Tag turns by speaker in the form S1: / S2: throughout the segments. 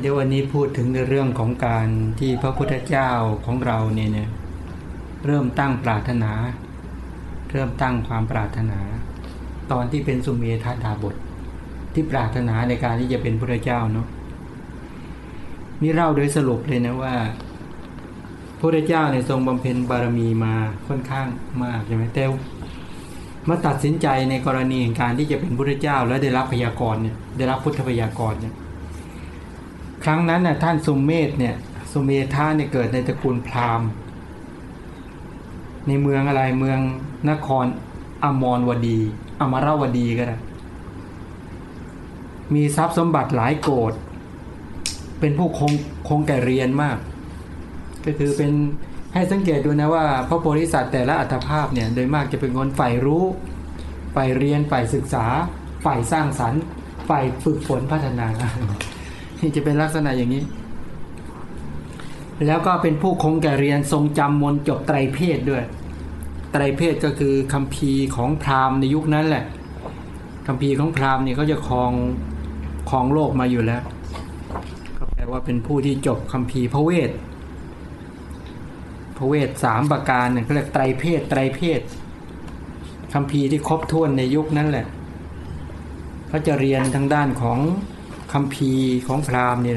S1: เดี๋ยววันนี้พูดถึงในเรื่องของการที่พระพุทธเจ้าของเราเนี่ยเนี่ยเริ่มตั้งปรารถนา เริ่มตั้งความปรารถนา ตอนที่เป็นสุเมธาดาบท ที่ปรารถนาในการที่จะเป็นพระเจ้าเนาะนี่เล่าโดยสรุปเลยนะว่าพระเจ้าในทรงบำเพ็ญบารมีมาค่อนข้างมากใช่ไหมแต่มาตัดสินใจในกรณีแห่งการที่จะเป็นพระเจ้า แล้วได้รับพยากรเนี่ยได้รับพุทธพยากรเนี่ย ครั้งนั้นน่ะท่านสุมเมธเนี่ยสุเมธาเนี่ยเกิดในตระกูลพราหมณ์ ในเมืองอะไรเมืองนครอมรวดี อมราวดีก็ได้มีทรัพย์สมบัติหลายโกดเป็นผู้คงคงแก่เรียนมาก ก็คือเป็นให้สังเกตดูนะว่าพระโพธิสัตว์แต่ละอัตภาพเนี่ยโดยมากจะเป็นคนใฝ่รู้ใฝ่เรียนใฝ่ศึกษาใฝ่สร้างสรรค์ใฝ่ฝึกฝนพัฒนาี่จะเป็นลักษณะอย่างนี้ แล้วก็เป็นผู้คงแก่เรียนทรงจำมนจบไตรเพศด้วย ไตรเพศก็คือคัมภีร์ของพราหมณ์ในยุคนั้นแหละคัมภีร์ของพราหมณ์เนี่ยเขาจะครองครองโลกมาอยู่แล้วก็แปลว่าเป็นผู้ที่จบคัมภีร์พระเวทพระเวทสามประการเนี่ยเขาเรียกไตรเพศไตรเพศคัมภีร์ที่ครบถ้วนในยุคนั้นแหละเขาจะเรียนทางด้านของ คัมภีของพราหมณ์เนี่ย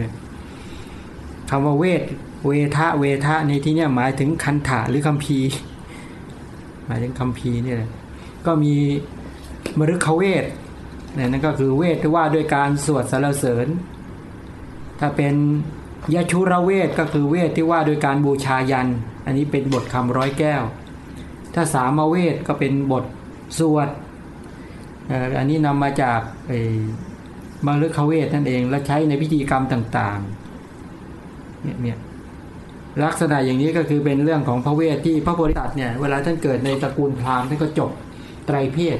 S1: คำว่าเวทเวทะเวทะในที่นี้หมายถึงคันถะหรือคัมภีหมายถึงคัมภีร์นี่แหละก็มีมฤคเวทนั่นก็คือเวทที่ว่าด้วยการสวดสรรเสริญ ถ้าเป็นยชุระเวทก็คือเวทที่ว่าโดยการบูชายัน อันนี้เป็นบทคำร้อยแก้ว ถ้าสามเวทก็เป็นบทสวด อันนี้นำมาจาก มฤคเวทนั่นเอง และใช้ในพิธีกรรมต่างๆเนี่ยเนี่ยลักษณะอย่างนี้ก็คือเป็นเรื่องของพระเวทที่พระโพธิสัตว์เนี่ยเวลาท่านเกิดในตระกูลพราหมณ์ท่านก็จบไตรเพศ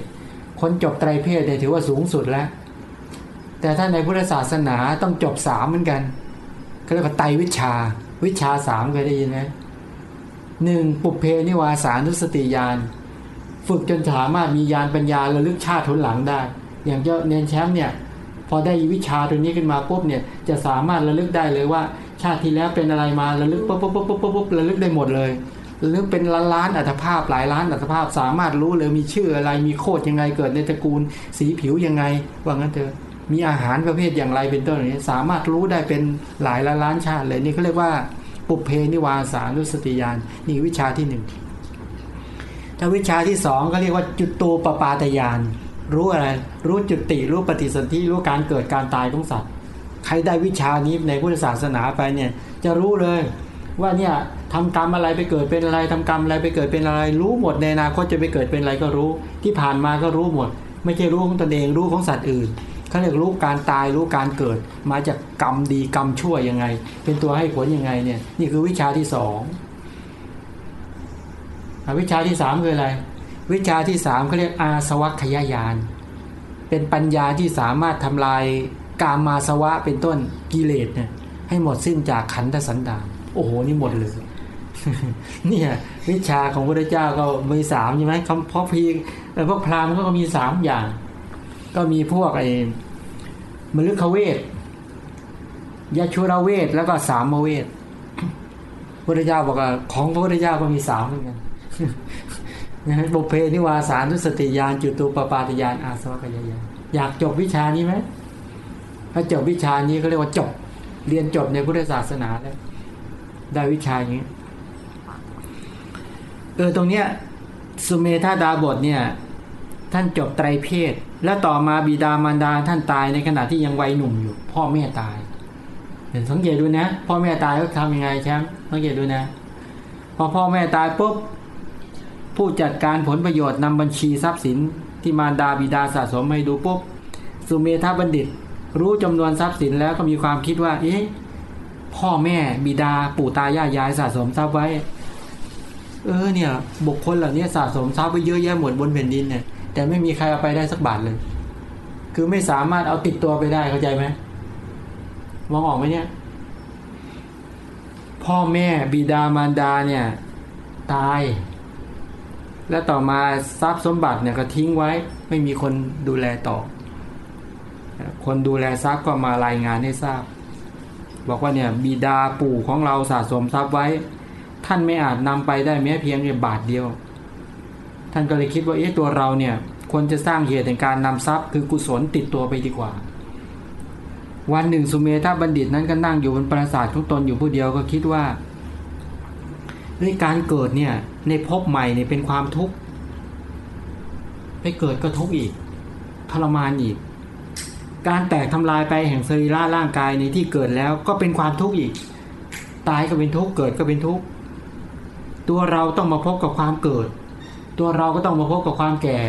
S1: คนจบไตรเพศเนี่ยถือว่าสูงสุดแล้ว แต่ถ้าในพุทธศาสนาต้องจบสามเหมือนกันก็เรียกว่าไตวิชา วิชาสามเคยได้ยินไหมหนึ่งปุเพนิวาสานุสติยานฝึกจนสามารถมียานปัญญาระลึกชาติทุนหลังได้ อย่างเจ้าเนนแชมป์เนี่ย พอได้วิชาตัวนี้ขึ้นมาปุ๊บเนี่ยจะสามารถระลึกได้เลยว่า ชาติที่แล้วเป็นอะไรมาระลึกปุ๊บปุ๊บปุ๊บปุ๊บปุ๊บระลึกได้หมดเลยระลึกเป็นล้านล้านอัตภาพหลายล้านอัตภาพสามารถรู้เลยมีชื่ออะไรมีโคดยังไงเกิดในตระกูล สีผิวยังไง ว่างั้นเถอะมีอาหารประเภทอย่างไรเป็นต้นนี้สามารถรู้ได้เป็นหลายล้านล้านชาติเลยนี่เขาเรียกว่าปุเพนิวาสานุสติยานนี่วิชาที่หนึ่งถ้าวิชาที่สองก็เรียกว่าจุดตูปปาตยาน รู้อะไร รู้จุติ รู้ปฏิสนธิ รู้การเกิดการตายของสัตว์ ใครได้วิชานี้ในพุทธศาสนาไปเนี่ย จะรู้เลยว่าเนี่ยทำกรรมอะไรไปเกิดเป็นอะไรทำกรรมอะไรไปเกิดเป็นอะไร รู้หมดในอนาคตจะไปเกิดเป็นอะไรก็รู้ ที่ผ่านมาก็รู้หมด ไม่ใช่รู้ของตนเองรู้ของสัตว์อื่นเขาเรียกรู้การตายรู้การเกิด มาจากกรรมดีกรรมชั่วยังไง เป็นตัวให้ผลยังไงเนี่ยนี่คือวิชาที่สองวิชาที่สามคืออะไร วิชาที่สามเขาเรียกอาสวัคยายาน เป็นปัญญาที่สามารถทำลายกามาสวะเป็นต้นกิเลสเนี่ยให้หมดสิ้นจากขันธสันดานโอ้โหนี่หมดเลยเนี่ยวิชาของพระเจ้าก็มีสามใช่ไหมคำพอพีพวกพราหมณ์ก็มีสามอย่าง ก็มีพวกไอ้มฤคเวทยาชุระเวทแล้วก็สามเวทพระเจ้าบอกว่าของพระพุทธเจ้าก็มีสามเหมือนกัน นะบุเพนิวาสานุสติยานจุตูปปาติยานอาสวัคยายานอยากจบวิชานี้ไหมถ้าจบวิชานี้เขาเรียกว่าจบ เรียนจบในพุทธศาสนาแล้วได้วิชาอย่างนี้เออตรงเนี้ยสุเมธาดาบทเนี่ยท่านจบไตรเพศ แล้วต่อมาบิดามารดาท่านตายในขณะที่ยังวัยหนุ่มอยู่ พ่อแม่ตาย เห็นสังเกตดูนะ พ่อแม่ตายเขาทำยังไงแชมป์สังเกตดูนะ พอพ่อแม่ตายปุ๊บ ผู้จัดการผลประโยชน์นำบัญชีทรัพย์สินที่มารดาบิดาสะสมให้ดูปุ๊บสุเมธาบัณฑิต รู้จำนวนทรัพย์สินแล้วก็มีความคิดว่า เอ๊ะพ่อแม่บิดาปู่ตายายยายสะสมทรัพย์ไว้ เออเนี่ย บุคคลเหล่านี้สะสมทรัพย์ไว้เยอะแยะหมดบนแผ่นดินเนี่ยแต่ไม่มีใครเอาไปได้สักบาทเลย คือไม่สามารถเอาติดตัวไปได้เข้าใจไหมมองออกไหมเนี่ย พ่อแม่บิดามารดาเนี่ย ตาย และต่อมาทรัพย์สมบัติเนี่ยก็ทิ้งไว้ไม่มีคนดูแลต่อ คนดูแลทรัพย์ก็มารายงานให้ทราบ บอกว่าเนี่ยบิดาปู่ของเราสะสมทรัพย์ไว้ ท่านไม่อาจนำไปได้แม้เพียงบาทเดียว ท่านก็เลยคิดว่าเอ๊ะตัวเราเนี่ยควรจะสร้างเหตุในการนำทรัพย์คือกุศลติดตัวไปดีกว่า วันหนึ่งสุเมธาบัณฑิตนั้นก็นั่งอยู่บนปราสาทของตนอยู่ผู้เดียวก็คิดว่า นการเกิดเนี่ยในภพใหม่เนี่ยเป็นความทุกข์ไปเกิดก็ทุกข์อีกทรมานอีก การแตกทำลายไปแห่งสรีระร่างกายในที่เกิดแล้วก็เป็นความทุกข์อีก ตายก็เป็นทุกข์เกิดก็เป็นทุกข์ตัวเราต้องมาพบกับความเกิด ตัวเราก็ต้องมาพบกับความแก่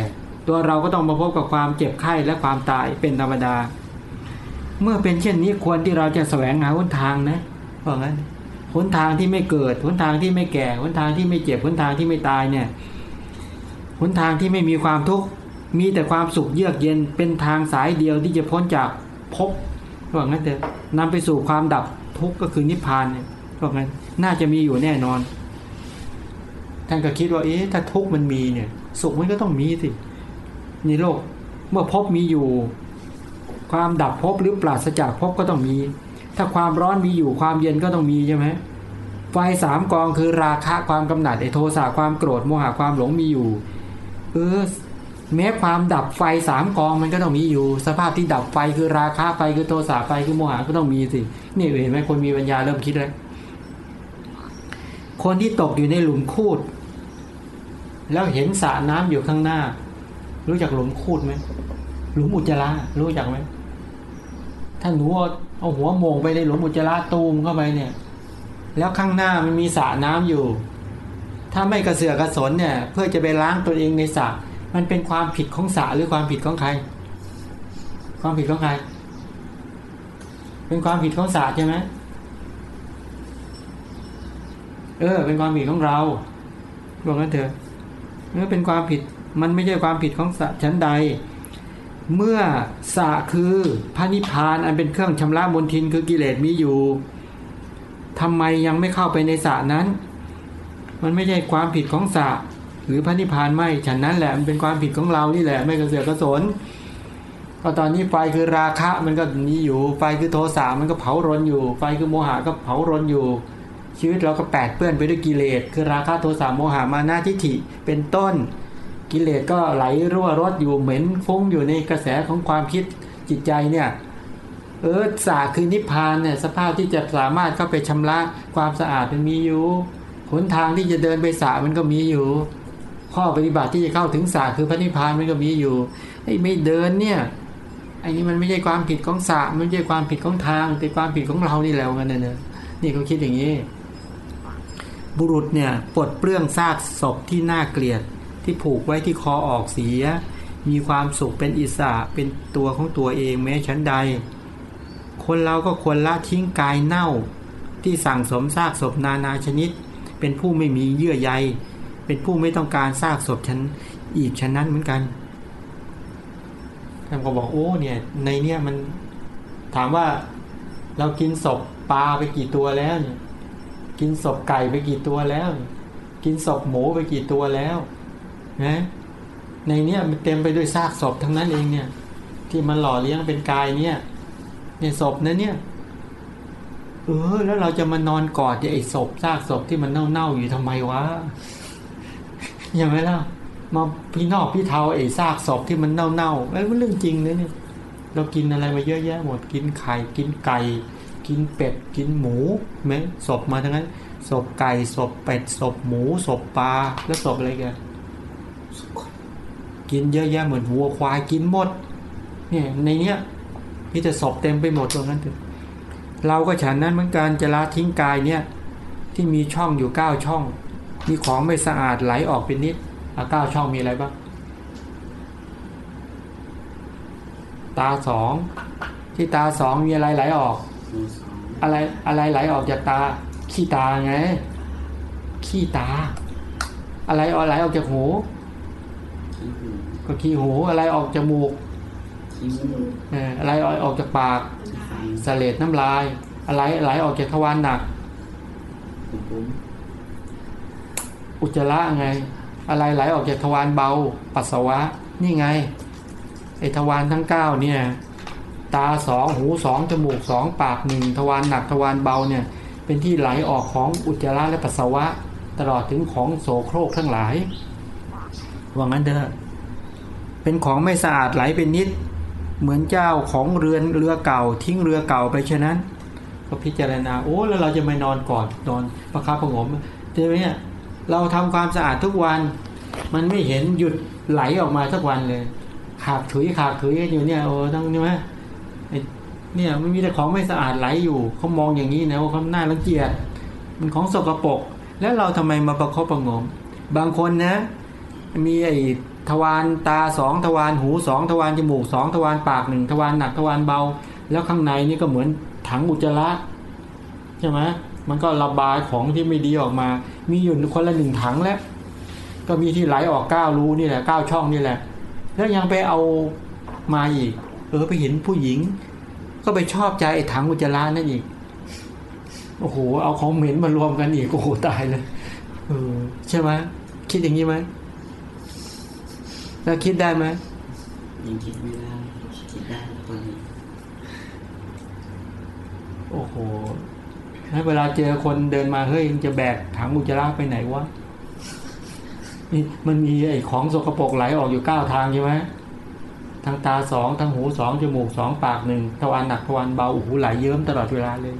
S1: ตัวเราก็ต้องมาพบกับความเจ็บไข้และความตายเป็นธรรมดา เมื่อเป็นเช่นนี้ควรที่เราจะแสวงหาหนทางนะเพราะงั้น หนทางที่ไม่เกิดหนทางที่ไม่แก่หนทางที่ไม่เจ็บหนทางที่ไม่ตายเนี่ยหนทางที่ไม่มีความทุกข์มีแต่ความสุขเยือกเย็นเป็นทางสายเดียวที่จะพ้นจากภพว่างั้นเถอะนำไปสู่ความดับทุกข์ก็คือนิพพานเนี่ยว่างั้นน่าจะมีอยู่แน่นอนท่านก็คิดว่าเอ๊ะถ้าทุกข์มันมีเนี่ย สุขมันก็ต้องมีสิในโลก เมื่อภพมีอยู่ ความดับภพหรือปราศจากภพก็ต้องมี ถ้าความร้อนมีอยู่ความเย็นก็ต้องมีใช่ไหมไฟสามกองคือราคะความกำหนัดไอโทสะความโกรธโมหะความหลงมีอยู่เออแม้ความดับไฟสามกองมันก็ต้องมีอยู่ สภาพที่ดับไฟคือราคะไฟคือโทสะไฟคือโมหะก็ต้องมีสินี่เห็นไหมคนมีปัญญาเริ่มคิดแล้วคนที่ตกอยู่ในหลุมคูด แล้วเห็นสระน้ำอยู่ข้างหน้า รู้จักหลุมคูดไหมหลุมอุจจาระรู้จักไหมถ้าหนู เอาหัวโมงไปในหลุมอุจจาระตูมเข้าไปเนี่ย แล้วข้างหน้ามันมีสระน้ำอยู่ ถ้าไม่กระเสือกกระสนเนี่ย เพื่อจะไปล้างตัวเองในสระมันเป็นความผิดของสระหรือความผิดของใคร ความผิดของใคร เป็นความผิดของสระใช่ไหมเออ เป็นความผิดของเราบอกงั้นเถอะเมื่อเป็นความผิดมันไม่ใช่ความผิดของสระชั้นใด เมื่อสะคือพระนิพพานอันเป็นเครื่องชำระมลทินคือกิเลสมีอยู่ทำไมยังไม่เข้าไปในสะนั้น มันไม่ใช่ความผิดของสะหรือพระนิพพานไม่ฉันนั้นแหละมันเป็นความผิดของเรานี่แหละไม่กระเสือกกระสนก็ตอนนี้ไฟคือราคะมันก็มีอยู่ไฟคือโทสะมันก็เผารนอยู่ ไฟคือโมหะก็เผารนอยู่ ชีวิตเราก็แปดเปื้อนไปด้วยกิเลส คือราคะโทสะโมหะมานาทิฐิเป็นต้น กิเลสก็ไหลรั่วรดอยู่เหม็นฟุ้งอยู่ในกระแสของความคิดจิตใจเนี่ยเออสาคือนิพพานเนี่ยสภาพที่จะสามารถเข้าไปชำระความสะอาดมันมีอยู่หนทางที่จะเดินไปสามันก็มีอยู่ ข้อปฏิบัติที่จะเข้าถึงสาคือพระนิพพานมันก็มีอยู่ไอ้ไม่เดินเนี่ยไอ้นี้มันไม่ใช่ความผิดของสาไม่ใช่ความผิดของทางแต่ความผิดของเรานี่แล้วกันเนี่ยนี่เขาคิดอย่างนี้ บุรุษเนี่ยปลดเปลื้องซากศพที่น่าเกลียด ที่ผูกไว้ที่คอออกเสีย มีความสุขเป็นอิสระเป็นตัวของตัวเองแม้ชั้นใด คนเราก็ควรละทิ้งกายเน่า ที่สั่งสมซากศพนานาชนิด เป็นผู้ไม่มีเยื่อใย เป็นผู้ไม่ต้องการซากศพฉันอีกฉันนั้นเหมือนกันท่านก็บอกโอ้เนี่ยในเนี่ยมันถามว่าเรากินศพปลาไปกี่ตัวแล้ว กินศพไก่ไปกี่ตัวแล้ว กินศพหมูไปกี่ตัวแล้ว นะในเนี่ยมันเต็มไปด้วยซากศพทั้งนั้นเองเนี่ย ที่มันหล่อเลี้ยงเป็นกายเนี่ยเนี่ยศพนั้นเนี่ย เออ แล้วเราจะมานอนกอดไอ้ศพซากศพที่มันเน่าๆอยู่ทำไมวะอย่างไรล่ะมาพี่นอกพี่เทาไอ้ซากศพที่มันเน่าๆไอ้เรื่องจริงเลยเนี่ย เรากินอะไรมาเยอะแยะหมดกินไข่กินไก่ กินเป็ดกินหมูไหมศพมาทั้งนั้นศพไก่ศพเป็ดศพหมูศพปลาแล้วศพอะไรกัน กินเยอะแยะเหมือนวัวควายกินหมด เนี่ยในเนี้ยพี่จะศพเต็มไปหมดตรงนั้นถึงเราก็ฉันนั้นเหมือนกันจะละทิ้งกายเนี่ยที่มีช่องอยู่เก้าช่อง มีของไม่สะอาดไหลออกเป็นนิดอาเก้าช่องมีอะไรบ้างตาสองที่ตาสองมีอะไรไหลออก อะไรอะไรไหลออกจากตา ขี้ตาไง ขี้ตา อะไรออกไหลออกจากหู ก็ขี้หูอะไรออกจมูกอะไรออกจากปากสเลดน้ำลาย อะไรไหลออกจากทวารหนัก อุจจาระไง อะไรไหลออกจากทวารเบา ปัสสาวะ นี่ไงไอทวารทั้งเก้าเนี่ยตาสองหูสองจมูกสองปากหนึ่งทวารหนักทวารเบาเนี่ย เป็นที่ไหลออกของอุจจาระและปัสสาวะ ตลอดถึงของโสโครกทั้งหลายว่างั้นเถอะ เป็นของไม่สะอาดไหลเป็นนิด เหมือนเจ้าของเรือนเรือเก่า ทิ้งเรือเก่าไปเช่นนั้น ก็พิจารณาโอ้แล้วเราจะไม่นอนก่อนนอนประคับประงมใช่ไหมเนี่ยเราทำความสะอาดทุกวัน มันไม่เห็นหยุดไหลออกมาสักวันเลยขาดถุยขาดถุยอยู่เนี่ยโอ้ต้องใช่ไหมเนี่ยมันมีแต่ของไม่สะอาดไหลอยู่เขามองอย่างนี้นะว่าเขาหน้ารังเกียจมันของสกปรกแล้วเราทำไมมาประคบประงม บางคนนะ มีไอ้ ทวารตาสองทวารหูสองทวารจมูกสองทวารปากหนึ่งทวารหนักทวารเบา แล้วข้างในนี่ก็เหมือนถังอุจจาระใช่ไหมมันก็ระบายของที่ไม่ดีออกมา มีอยู่คนละหนึ่งถังแล้ว ก็มีที่ไหลออกเก้ารูนี่แหละเก้าช่องนี่แหละ แล้วยังไปเอามาอีก เออไปเห็นผู้หญิง ก็ไปชอบใจไอ้ถังอุจจาระนั่นอีกโอ้โหเอาของเหม็นมารวมกันอีกโอ้โหตายเลยเออใช่ไหมคิดอย่างนี้ไหม แล้วคิดได้ไหม
S2: ยังคิดไม่ได้คิดได้ตอนนี้
S1: โอ้โหแล้วเวลาเจอคนเดินมาเฮ้ยจะแบกถังอุจจาระไปไหนวะนี่มันมีไอ้ของสกปรกไหลออกอยู่เก้าทางใช่ไหมทางตาสองทางหูสองจมูกสองปากหนึ่งทวารหนักทวารเบาโอ้โหไหลเยิ้มตลอดเวลาเลย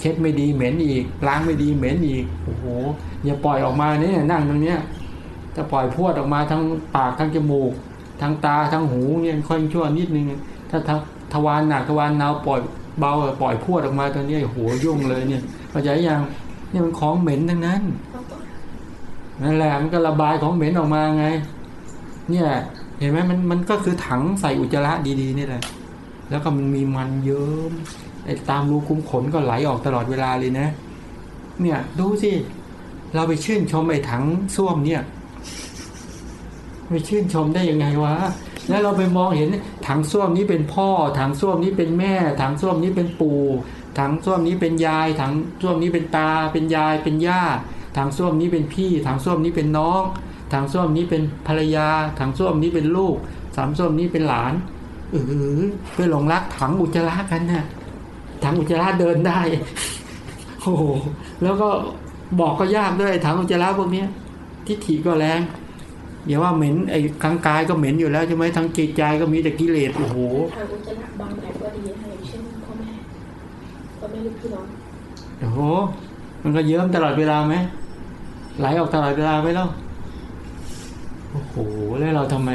S1: เช็ดไม่ดีเหม็นอีกล้างไม่ดีเหม็นอีกโอ้โหอย่าปล่อยออกมาเนี่ยนั่งตรงเนี้ย จะปล่อยพรวดออกมาทั้งปากทั้งจมูกทั้งตาทั้งหูเนี่ยค่อยชั่วนิดนึง ถ้าทวารหนักทวารเนาปล่อยเบาปล่อยพรวดออกมาตอนนี้โอ้โหยุ่งเลยเนี่ยเข้าใจยังเนี่ยมันของเหม็นทั้งนั้นนั่นแหละมันก็ระบายของเหม็นออกมาไง เนี่ย เห็นไหมมันมันก็คือถังใส่อุจจาระดีๆนี่แหละแล้วก็มันมีมันเยิ้มไอ้ตามรูคุ้มขนก็ไหลออกตลอดเวลาเลยนะ เนี่ยดูสิเราไปชื่นชมไอ้ถังส้วมเนี่ย ไปชื่นชมได้ยังไงวะแล้วเราไปมองเห็นถังส้วมนี้เป็นพ่อ ถังส้วมนี้เป็นแม่ ถังส้วมนี้เป็นปู่ถังส้วมนี้เป็นยาย ถังส้วมนี้เป็นตา เป็นยายเป็นย่าถังส้วมนี้เป็นพี่ ถังส้วมนี้เป็นน้องถังส้วมนี้เป็นภรรยา ถังส้วมนี้เป็นลูกถังส้วมนี้เป็นหลานเออไปหลงรักถังอุจจาระกันนะ่ะถังอุจจาระเดินได้โอ้โหแล้วก็บอกก็ยากด้วยถังอุจจาระพวกนี้ทิฏฐิก็แรง อย่าว่าเหม็นไอ้ทางกายก็เหม็นอยู่แล้วใช่ไหมทางจิตใจก็มีแต่กิเลสโอ้โห
S3: ทางอุจจาระบางแบบก็ดีค่ะอย่างเช่นพ่อแม่พ่อแม่ลูกพี่น้อง
S1: โอ้โห มันก็เยิ้มตลอดเวลาไหมไหลออกตลอดเวลาไหมเล่าโอ้โหแล้วเราทำไม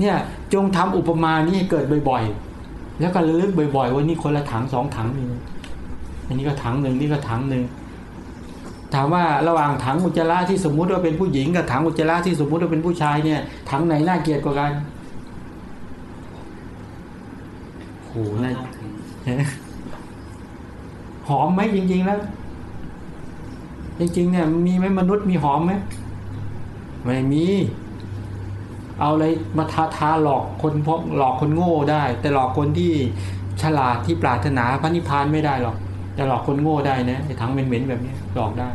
S1: เนี่ย จงทำอุปมานี้เกิดบ่อยๆ แล้วก็ระลึกบ่อยๆว่านี่คนละถังสองถังนี่อันนี้ก็ถังหนึ่งนี่ก็ถังหนึ่ง ถามว่าระหว่างถังอุจจาระที่สมมุติว่าเป็นผู้หญิงกับถังอุจจาระที่สมมุติว่าเป็นผู้ชายเนี่ยถังไหนน่าเกลียดกว่ากันโอ้โหน่าหอมไหมจริง ๆ แล้ว จริง ๆ เนี่ย มีไหมมนุษย์มีหอมไหมไม่มี เอาอะไรมาทาทาหลอกคนพวกหลอกคนโง่ได้ แต่หลอกคนที่ฉลาดที่ปรารถนาพระนิพพานไม่ได้หรอก แต่หลอกคนโง่ได้นะไอ้ถังเหม็นๆแบบนี้หลอกได้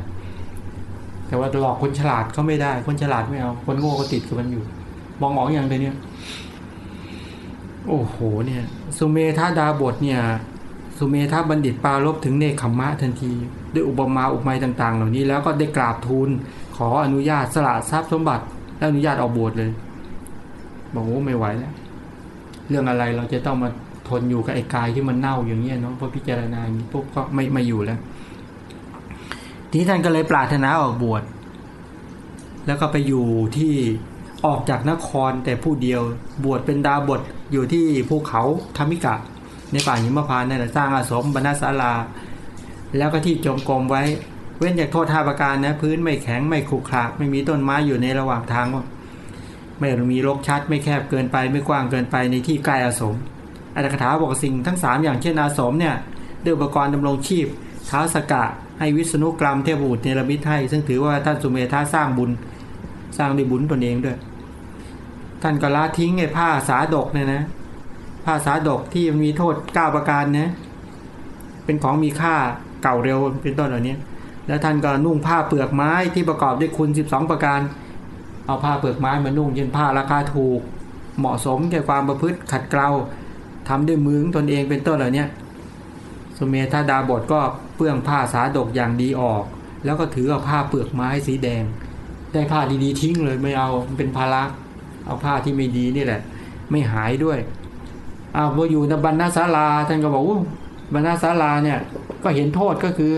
S1: แต่ว่าหลอกคนฉลาดเขาไม่ได้ คนฉลาดไม่เอา คนโง่ก็ติดกับมันอยู่ มองออกอย่างเดียวเนี่ยโอ้โหเนี่ย สุเมธาดาบทเนี่ย สุเมธาบัณฑิตปารบถึงเนคขมมะทันที ด้วยอุปมาอุปไมยต่าง ๆ เหล่านี้แล้วก็ได้กราบทูลขออนุญาตสละทรัพย์สมบัติและอนุญาตออกบวชเลยบอกว่าไม่ไหวแล้วเรื่องอะไรเราจะต้องมา ทนอยู่กับไอ้กายที่มันเน่าอย่างเงี้ยเนาะพอพิจารณาอย่างนี้ปุ๊บก็ไม่ไม่อยู่แล้ว ทีนี้ท่านก็เลยปรารถนาออกบวชแล้วก็ไปอยู่ที่ออกจากนครแต่ผู้เดียวบวชเป็นดาบทอยู่ที่ภูเขาธรรมิกะ ในป่าหิมพานต์นั่นแหละสร้างอาสมบรรณศาลา แล้วก็ที่จงกรมไว้ เว้นจากโทษท่าประการนะ พื้นไม่แข็งไม่ขรุขระไม่มีต้นไม้อยู่ในระหว่างทางว่าไม่มีรกชัด ไม่แคบเกินไปไม่กว้างเกินไปในที่ใกล้อาสม อัตถกถาบอกสิ่งทั้งสามอย่างเช่นอาสมเนี่ยด้วยอุปกรณ์ดำรงชีพท้าสกะ ให้วิษณุกรรมเทพบุตรเนรมิตให้ซึ่งถือว่าท่านสุเมธาสร้างบุญสร้างด้วยบุญตนเองด้วย ท่านก็ละทิ้งไอ้ผ้าสาดกเนี่ยนะ ผ้าสาดกที่มีโทษเก้าประการนะเป็นของมีค่าเก่าเร็วเป็นต้นเหล่านี้แล้วท่านก็นุ่งผ้าเปลือกไม้ที่ประกอบด้วยคุณ 12 ประการ เอาผ้าเปลือกไม้มานุ่งเย็นผ้าราคาถูก เหมาะสมแก่ความประพฤติขัดเกลา ทำด้วยมือของตนเองเป็นต้นเหล่าเนี้ยสุเมธาดาบทก็เปื้องผ้าสาดกอย่างดีออก แล้วก็ถือเอาผ้าเปลือกไม้สีแดง ได้ผ้าดีๆทิ้งเลยไม่เอามันเป็นภาระเอาผ้าที่ไม่ดีนี่แหละ ไม่หายด้วยอ้าวพออยู่ในบรรณศาลาท่านก็บอกว่าบรรณศาลาเนี่ยก็เห็นโทษก็คือ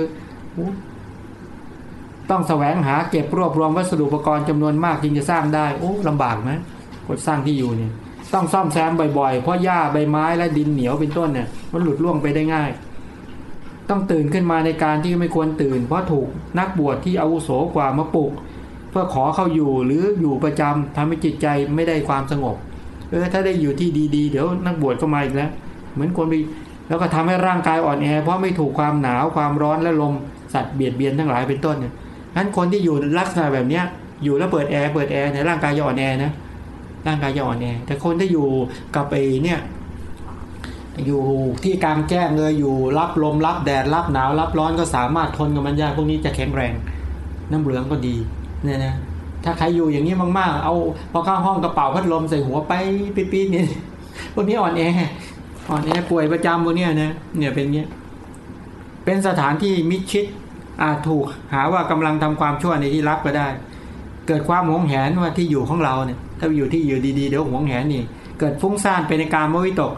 S1: ต้องแสวงหาเก็บรวบรวมวัสดุอุปกรณ์จำนวนมากจึงจะสร้างได้ โอ้ลำบากไหมกดสร้างที่อยู่เนี่ย ต้องซ่อมแซมบ่อยๆ เพราะหญ้าใบไม้และดินเหนียวเป็นต้นเนี่ยมันหลุดล่วงไปได้ง่าย ต้องตื่นขึ้นมาในการที่ไม่ควรตื่น เพราะถูกนักบวชที่อาวุโสกว่ามาปลุก เพื่อขอเข้าอยู่หรืออยู่ประจำทำให้จิตใจไม่ได้ความสงบ เออถ้าได้อยู่ที่ดีๆ เดี๋ยวนักบวชก็มาอีกแล้ว เหมือนคนไปแล้วก็ทำให้ร่างกายอ่อนแอ เพราะไม่ถูกความหนาวความร้อนและลมสัตว์เบียดเบียนทั้งหลายเป็นต้นเนี่ยนั้นคนที่อยู่ลักษณะแบบเนี้ยอยู่แล้วเปิดแอร์เปิดแอร์ในร่างกายจะอ่อนแอนะ ร่างกายจะอ่อนแอแต่คนที่อยู่กับไอ้เนี่ยอยู่ที่กลางแจ้งเลยอยู่รับลมรับแดดรับหนาวรับร้อนก็สามารถทนกับมันได้พวกนี้จะแข็งแรง น้ำเหลืองก็ดีเนี่ยนะถ้าใครอยู่อย่างนี้มากๆ เอาพอเข้าห้องกระเป๋าพัดลมใส่หัวไปปี๊ดๆนี่พวกนี้อ่อนแออ่อนแอป่วยประจำพวกนี้นะเนี่ยเป็นเงี้ยเป็นสถานที่มิดชิดอาจถูกหาว่ากำลังทำความชั่วในที่รับก็ได้ เกิดความหวงแหนว่าที่อยู่ของเราเนี่ยถ้าอยู่ที่อยู่ดีๆเดี๋ยวหวงแหนนี่เกิดฟุ้งซ่านไปในการมวิตก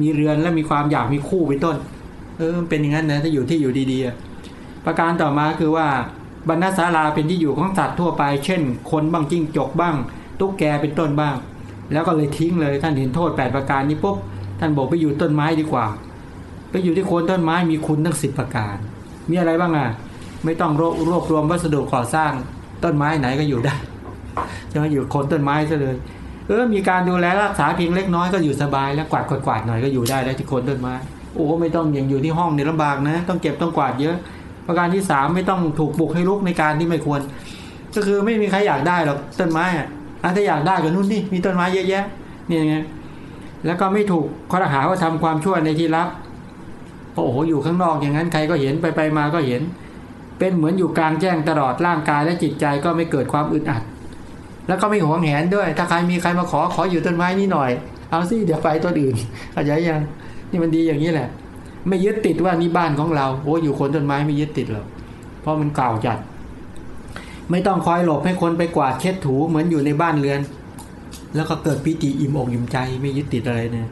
S1: มีเรือนและมีความอยากมีคู่เป็นต้น เออเป็นอย่างนั้นนะถ้าอยู่ที่อยู่ดีๆประการต่อมาคือว่าบรรณศาลาเป็นที่อยู่ของสัตว์ทั่วไป เช่น คนบ้างจิ้งจกบ้าง ตุ๊กแกเป็นต้นบ้าง แล้วก็เลยทิ้งเลยท่านเห็นโทษ 8 ประการนี้ปุ๊บท่านบอกไปอยู่ต้นไม้ดีกว่า ไปอยู่ที่โคนต้นไม้มีคุณทั้งสิบประการ มีอะไรบ้างอะไม่ต้องรวบรวมวัสดุก่อสร้าง ต้นไม้ไหนก็อยู่ได้จะมาอยู่คนต้นไม้ซะเลย เออ มีการดูแลรักษาเพียงเล็กน้อยก็อยู่สบายแล้วกวาดกวาดกวาดหน่อยก็อยู่ได้แล้วที่คนต้นไม้โอ้ไม่ต้องอย่างอยู่ที่ห้องเนี่ยลำบากนะ ต้องเก็บต้องกวาดเยอะ ประการที่สามไม่ต้องถูกปลุกให้ลุกในการที่ไม่ควร ก็คือไม่มีใครอยากได้หรอกต้นไม้อะถ้าอยากได้ก็นู่นนี่มีต้นไม้เยอะแยะนี่ไงแล้วก็ไม่ถูกข้อหาว่าทำความชั่วในที่ลับเพราะโอ้โหอยู่ข้างนอกอย่างนั้นใครก็เห็นไปไปมาก็เห็น เป็นเหมือนอยู่กลางแจ้งตลอดร่างกายและจิตใจก็ไม่เกิดความอึดอัด แล้วก็ไม่หวงแหนด้วย ถ้าใครมีใครมาขอขออยู่ต้นไม้นี้หน่อย เอาสิเดี๋ยวไปต้นอื่นเข้าใจะยังนี่มันดีอย่างนี้แหละ ไม่ยึดติดว่านี่บ้านของเราโอ้อยู่คนต้นไม้ไม่ยึดติดหรอกเพราะมันเก่าจัด ไม่ต้องคอยหลบให้คนไปกวาดเช็ดถูเหมือนอยู่ในบ้านเรือน แล้วก็เกิดปิติอิ่มอกอิ่มใจไม่ยึดติดอะไรเนี่ย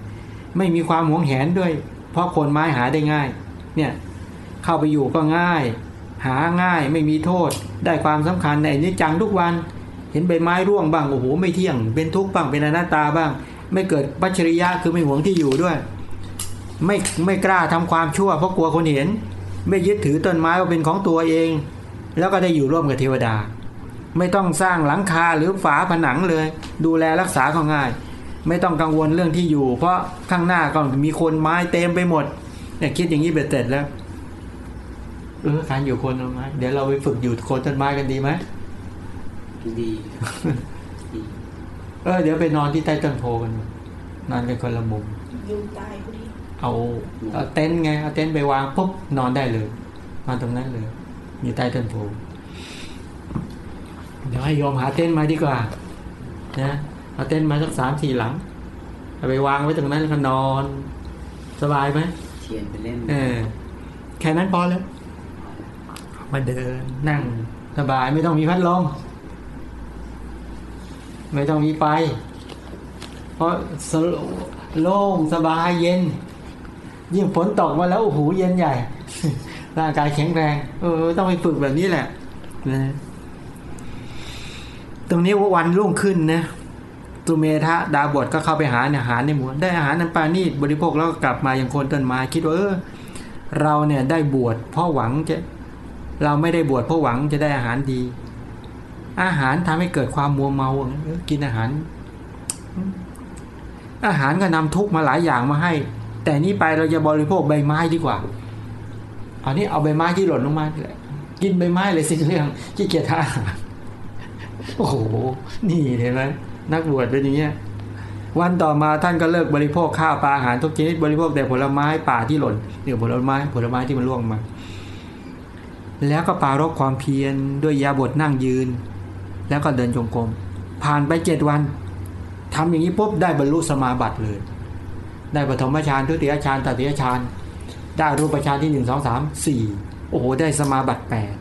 S1: ไม่มีความหวงแหนด้วย เพราะคนไม้หาได้ง่าย เนี่ยเข้าไปอยู่ก็ง่าย หาง่ายไม่มีโทษ ได้ความสำคัญในนิจจังทุกวัน เห็นใบไม้ร่วงบ้างโอ้โหไม่เที่ยง เป็นทุกข์บ้างเป็นอนัตตาบ้าง ไม่เกิดปัจฉริยะคือไม่หวงที่อยู่ด้วย ไม่ไม่กล้าทำความชั่ว เพราะกลัวคนเห็น ไม่ยึดถือต้นไม้ว่าเป็นของตัวเอง แล้วก็ได้อยู่ร่วมกับเทวดา ไม่ต้องสร้างหลังคาหรือฝาผนังเลย ดูแลรักษาก็ง่าย ไม่ต้องกังวลเรื่องที่อยู่ เพราะข้างหน้าก็มีคนไม้เต็มไปหมดเนี่ยคิดอย่างนี้เบ็ดเสร็จแล้ว เออการอยู่โคนต้นไม้ เดี๋ยวเราไปฝึกอยู่โคนต้นไม้กันดีไหม
S2: ดีดี
S1: เออเดี๋ยวไปนอนที่ใต้ต้นโพกันนอนกันคนละมุม
S3: ยุงตายพอดี
S1: เอาเอาเต็นท์ไงเอาเต็นท์ไปวางปุ๊บนอนได้เลยนอนตรงนั้นเลยอยู่ใต้ต้นโพเดี๋ยวให้โยมหาเต็นท์มาดีกว่านะเอาเต็นท์มาสักสามสี่หลังเอาไปวางไว้ตรงนั้นแล้วก็นอน สบายไหม
S2: เทียนไปเล่น
S1: เออแค่นั้นพอแล้ว มาเดิน นั่งสบายไม่ต้องมีพัดลมไม่ต้องมีไฟเพราะโล่งสบายเย็น ยิ่งฝนตกมาแล้วโอ้โหเย็นใหญ่ ร่างกายแข็งแรง เออ ต้องไปฝึกแบบนี้แหละนะตรงนี้ว่าวันรุ่งขึ้นนะตุเมทะดาบทก็เข้าไปหาอาหารในหมู่ได้อาหารน้ำปานี่บริโภคแล้วก็กลับมาอย่างคนต้นไม้คิดว่าเออเราเนี่ยได้บวชเพราะหวังจะ เราไม่ได้บวชเพราะหวังจะได้อาหารดี อาหารทำให้เกิดความมัวเมาออกินอาหาร อาหารก็นำทุกข์มาหลายอย่างมาให้ แต่นี่ไปเราจะบริโภคใบไม้ดีกว่าอานี้เอาใบไม้ที่หล่นลงมานี่แหละกินใบไม้เลยสิเรื่องขี้เกียจทานอาหารโอ้โหนี่เห็นไหมนักบวชเป็นอย่างเงี้ยวันต่อมาท่านก็เลิกบริโภคข้าวปลาอาหารทุกชนิดบริโภคแต่ผลไม้ป่าที่หล่นเนี่ยผลไม้ผลไม้ที่มันร่วงมา แล้วก็ปรารบความเพียรด้วยยาบทนั่งยืน แล้วก็เดินจงกรมผ่านไปเจ็ดวันทำอย่างนี้ปุ๊บได้บรรลุสมาบัติเลย ได้ปฐมฌานทุติยฌานตติยฌานได้รูปฌานที่หนึ่งสองสามสี่โอ้โหได้สมาบัติแปด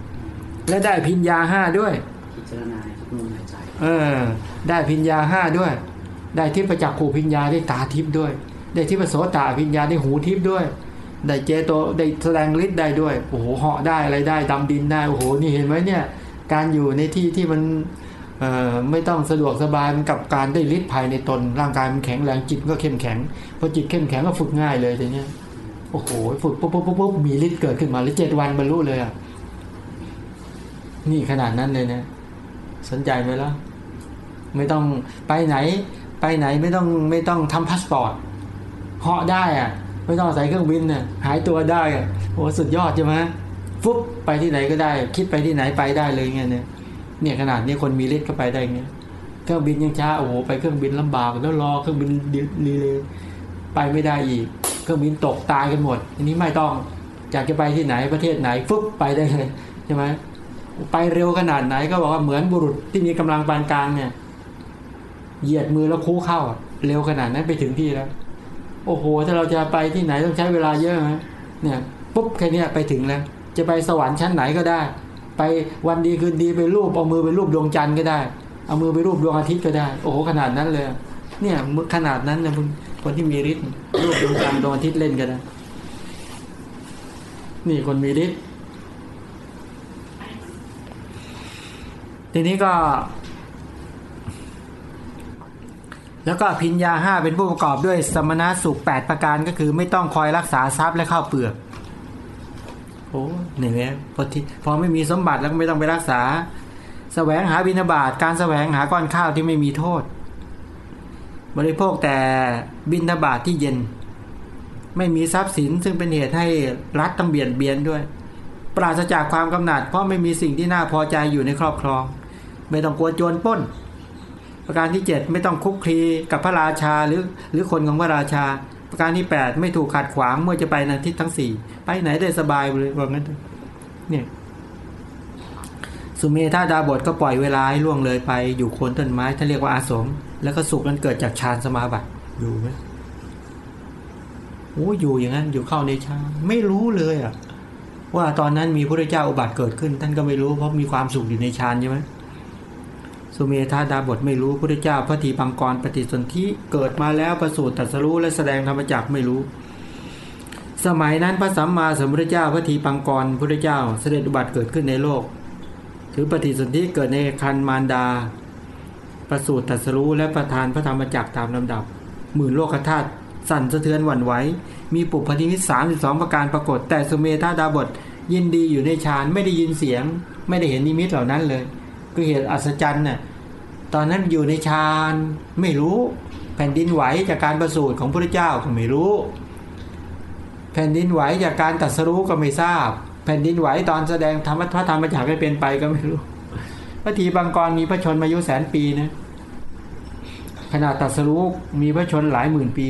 S1: และได้พิญญาห้าด้วย
S2: พิจารณาทุกลมหายใจ
S1: เออ ได้พิญญาห้าด้วย ได้ทิพจักขูพิญญาได้ตาทิพย์ด้วย ได้ทิพโสตาพิญญาได้หูทิพย์ด้วย ได้เจโตได้แสดงฤทธิ์ได้ด้วยโอ้โหเหาะได้อะไรได้ดำดินได้โอ้โหนี่เห็นไหมเนี่ยการอยู่ในที่ที่มันไม่ต้องสะดวกสบายมันกับการได้ฤทธิ์ภายในตนร่างกายมันแข็งแรงจิตก็เข้มแข็งพอจิตเข้มแข็งก็ฝึกง่ายเลยทีเนี้ยโอ้โหฝึกปุ๊บปุ๊บปุ๊บปุ๊บมีฤทธิ์เกิดขึ้นมาแล้วเจ็ดวันบรรลุเลยอะนี่ขนาดนั้นเลยเนะสนใจไหมล่ะไม่ต้องไปไหน ไปไหนไม่ต้องไม่ต้องทำพาสปอร์ตเหาะได้อะ ไม่ต้องใส่เครื่องบินน่ะหายตัวได้อะโอ้สุดยอดใช่ไหมฟุบไปที่ไหนก็ได้ คิดไปที่ไหนไปได้เลยไงเนี่ยเนี่ยขนาดนี้คนมีฤทธิ์ก็ไปได้ไงเครื่องบินยังช้าโอ้โหไปเครื่องบินลำบากแล้วรอเครื่องบินดีเลยไปไม่ได้อีก เครื่องบินตกตายกันหมด อันนี้ไม่ต้องอยากจะไปที่ไหนประเทศไหนฟุบไปได้เลยใช่ไหมไปเร็วขนาดไหนก็บอกว่าเหมือนบุรุษที่มีกำลังปานกลางเนี่ย เหยียดมือแล้วคู่เข้า เร็วขนาดนั้นไปถึงที่แล้ว โอ้โห ถ้าเราจะไปที่ไหนต้องใช้เวลาเยอะไหมเนี่ยปุ๊บแค่นี้ไปถึงแล้ว จะไปสวรรค์ชั้นไหนก็ได้ ไปวันดีคืนดีไปรูปเอามือไปรูปดวงจันทร์ก็ได้ เอามือไปรูปดวงอาทิตย์ก็ได้ โอ้โหขนาดนั้นเลย เนี่ยขนาดนั้นนะคุณคนที่มีฤทธิ์รูปดวงจันทร์ดวงอาทิตย์เล่นก็ได้นี่คนมีฤทธิ์ทีนี้ก็ แล้วก็พิญญาห้าเป็นผู้ประกอบด้วยสมณะสุขแปดประการก็คือไม่ต้องคอยรักษาทรัพย์และข้าวเปลือกโอ้เหนื่อยพอที่พอไม่มีสมบัติแล้วก็ไม่ต้องไปรักษาแสวงหาบิณฑบาตการแสวงหาก้อนข้าวที่ไม่มีโทษ บริโภคแต่บิณฑบาตที่เย็น ไม่มีทรัพย์สินซึ่งเป็นเหตุให้รัฐต้องเบียดเบียนด้วย ปราศจากความกำหนัดเพราะไม่มีสิ่งที่น่าพอใจอยู่ในครอบครอง ไม่ต้องกลัวโจรป้น ประการที่ 7 ไม่ต้องคุกคลีกับพระราชาหรือหรือคนของพระราชา ประการที่ 8 ไม่ถูกขัดขวางเมื่อจะไปในทิศทั้ง 4 ไปไหนได้สบายเลยว่างั้นเถอะเนี่ยสุเมธาดาบทก็ปล่อยเวลาให้ล่วงเลยไปอยู่โคนต้นไม้ท่านเรียกว่าอาสม แล้วก็สุขนั้นเกิดจากฌานสมาบัติอยู่ไหมโอ้อยู่อย่างนั้นอยู่เข้าในฌานไม่รู้เลยอะว่าตอนนั้นมีพระเจ้าอุบัติเกิดขึ้น ท่านก็ไม่รู้เพราะมีความสุขอยู่ในฌานใช่ไหม สุเมธาดาบทไม่รู้พระเจ้าพระทีพังกรปฏิสนธิเกิดมาแล้วประสูติตรัสรู้และแสดงธรรมจักไม่รู้ สมัยนั้นพระสัมมาสัมพุทธเจ้าพระทีพังกรพระเจ้าเสด็จอุบัติเกิดขึ้นในโลก ถือปฏิสนธิเกิดในคันมารดา ประสูติตรัสรู้และประทานพระธรรมจักตามลำดับ หมื่นโลกธาตุสั่นสะเทือนหวั่นไหวมีปุพพนิมิตสามสิบสองประการปรากฏ แต่สุเมธาดาบทยินดีอยู่ในฌานไม่ได้ยินเสียง ไม่ได้เห็นนิมิตเหล่านั้นเลย ก็เหตุอัศจรรย์น่ะตอนนั้นอยู่ในฌานไม่รู้แผ่นดินไหวจากการประสูติของพระเจ้าก็ไม่รู้ แผ่นดินไหวจากการตรัสรู้ก็ไม่ทราบ แผ่นดินไหวตอนแสดงธรรมะพระธรรมจักรให้เป็นไปก็ไม่รู้พระทีบางกรมีพระชนมายุแสนปีนะขนาดตรัสรู้มีพระชนหลายหมื่นปี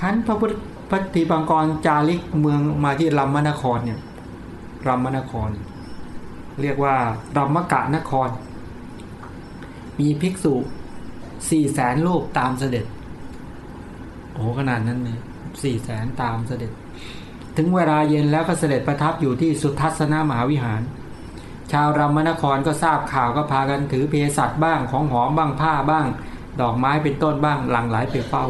S1: ขันพระพุทธพระทีบางกรจาริกเมืองมาที่รัมมนครเนี่ยรัมมนคร เรียกว่ารัมมกะนคร มีภิกษุสี่แสนรูปตามเสด็จ โอ้ขนาดนั้นเลยสี่แสนตามเสด็จ ถึงเวลาเย็นแล้วก็เสด็จประทับอยู่ที่สุทัศนมหาวิหาร ชาวรัมมนครก็ทราบข่าวก็พากันถือเพสัตบ้างของหอมบ้างผ้าบ้าง ดอกไม้เป็นต้นบ้างหลั่งไหลไปเฝ้า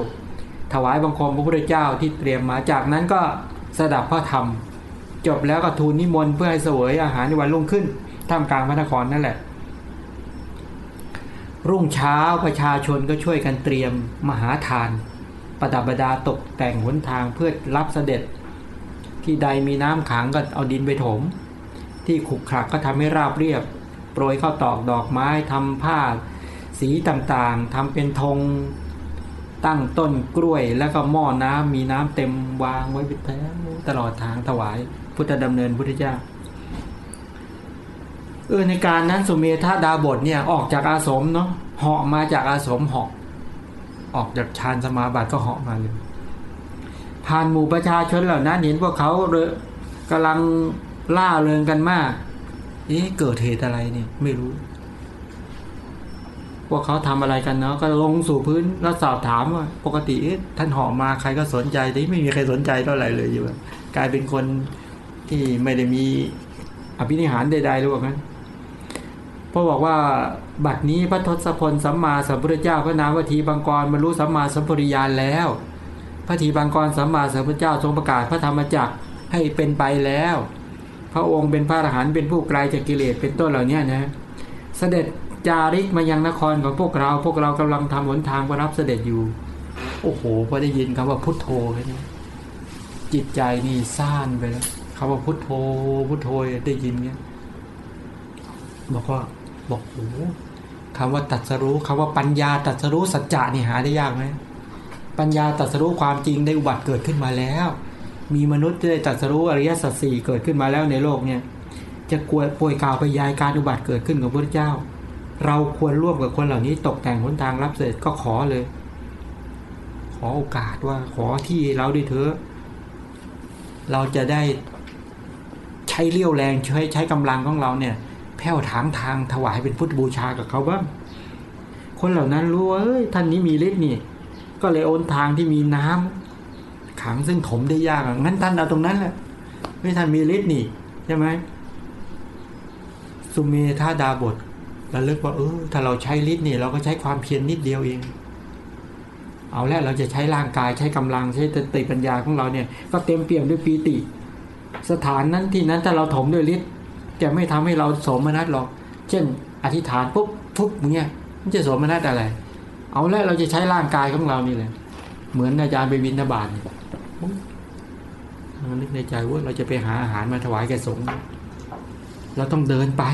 S1: ถวายบังคมพระพุทธเจ้าที่เตรียมมาจากนั้นก็สดับพระธรรม จบแล้วก็ทูลนิมนต์เพื่อให้เสวยอาหารในวันรุ่งขึ้นท่ามกลางพระนครนั่นแหละ รุ่งเช้าประชาชนก็ช่วยกันเตรียมมหาทาน ประดับประดาตกแต่งหนทางเพื่อรับเสด็จ ที่ใดมีน้ำขังก็เอาดินไปถม ที่ขุกขลักก็ทำให้ราบเรียบ โปรยข้าวตอกดอกไม้ทำผ้าสีต่างๆทำเป็นธงตั้งต้นกล้วยแล้วก็หม้อน้ำมีน้ำเต็มวางไว้เป็นแถวตลอดทางถวาย พุทธดำเนินพุทธเจ้าเออในการนั้นสุเมธาดาบทเนี่ยออกจากอาสมเนาะเหาะมาจากอาสมเหาะออกจากฌานสมาบัติก็เหาะมาเลยผ่านหมู่ประชาชนเหล่านั้นเห็นพวกเขาเรือำลังล่าเริงกันมาก เอ๊ะเกิดเหตุอะไรเนี่ยไม่รู้ พวกเขาทำอะไรกันเนาะก็ลงสู่พื้นแล้วสอบถามว่า ปกติท่านหอมมาใครก็สนใจแต่ไม่มีใครสนใจเท่าไหร่เลยอยู่กลายเป็นคน ที่ไม่ได้มีอภินิหารใดๆหรือว่างั้นพระบอกว่าบัดนี้พระทศพลสัมมาสัมพุทธเจ้าพระนามวทีบางกรบรรลุสัมมาสัมปริยานแล้ว พระทีบางกรสัมมาสัมพุทธเจ้าทรงประกาศพระธรรมจักรให้เป็นไปแล้ว พระองค์เป็นพระอรหันต์เป็นผู้ไกลจากกิเลสเป็นต้นเหล่านี้นะเสด็จจาริกมายังนครของพวกเรา พวกเรากำลังทำหนทางประรับเสด็จอยู่ โอ้โหพอได้ยินคำว่าพุทโธแค่นี้จิตใจนี่ซ่านไปแล้ว คำว่าพุทโธพุทโธได้ยินเนี้ยบอกว่าบอกโอ้คำว่าตัดสรู้คำว่าปัญญาตัดสรู้สัจจะนี่หาได้ยากไหมปัญญาตัดสรู้ความจริงได้อุบัติเกิดขึ้นมาแล้ว มีมนุษย์ได้ตัดสรู้อริยสัจสี่เกิดขึ้นมาแล้วในโลกเนี่ย จะกลัวป่วยกล่าวไปยายการอุบัติเกิดขึ้นของพระเจ้า เราควรร่วมกับคนเหล่านี้ตกแต่งหนทางรับเสด็จก็ขอเลย ขอโอกาสว่าขอที่เราด้วยเถอะเราจะได้ ช้เรี่ยวแรงใช้ใช้กำลังของเราเนี่ยแผ่วถางทางถวายเป็นพุทธบูชากับเขาบ้างคนเหล่านั้นรู้ว่าเอ้ยท่านนี้มีฤทธิ์นี่ ก็เลยโอนทางที่มีน้ำขังซึ่งถมได้ยากงั้นท่านเอาตรงนั้นแหละไม่ท่านมีฤทธิ์นี่ใช่ไหมสุเมธาดาบทระลึกว่าเออถ้าเราใช้ฤทธิ์นี่ เราก็ใช้ความเพียรนิดเดียวเอง เอาแล้วเราจะใช้ร่างกายใช้กำลังใช้สติปัญญาของเราเนี่ย ก็เต็มเปี่ยมด้วยปีติ สถานนั้นที่นั้นถ้าเราถมด้วยฤทธิ์จะไม่ทำให้เราโสมนัสหรอก เช่น อธิษฐานปุ๊บทุบอย่างเงี้ยมันจะโสมนัสอะไร เอาแล้วเราจะใช้ร่างกายของเรานี่แหละเหมือนอาจารย์ไปบินทบาทเนี่ยนึกในใจว่าเราจะไปหาอาหารมาถวายแก่สงฆ์เราต้องเดินไป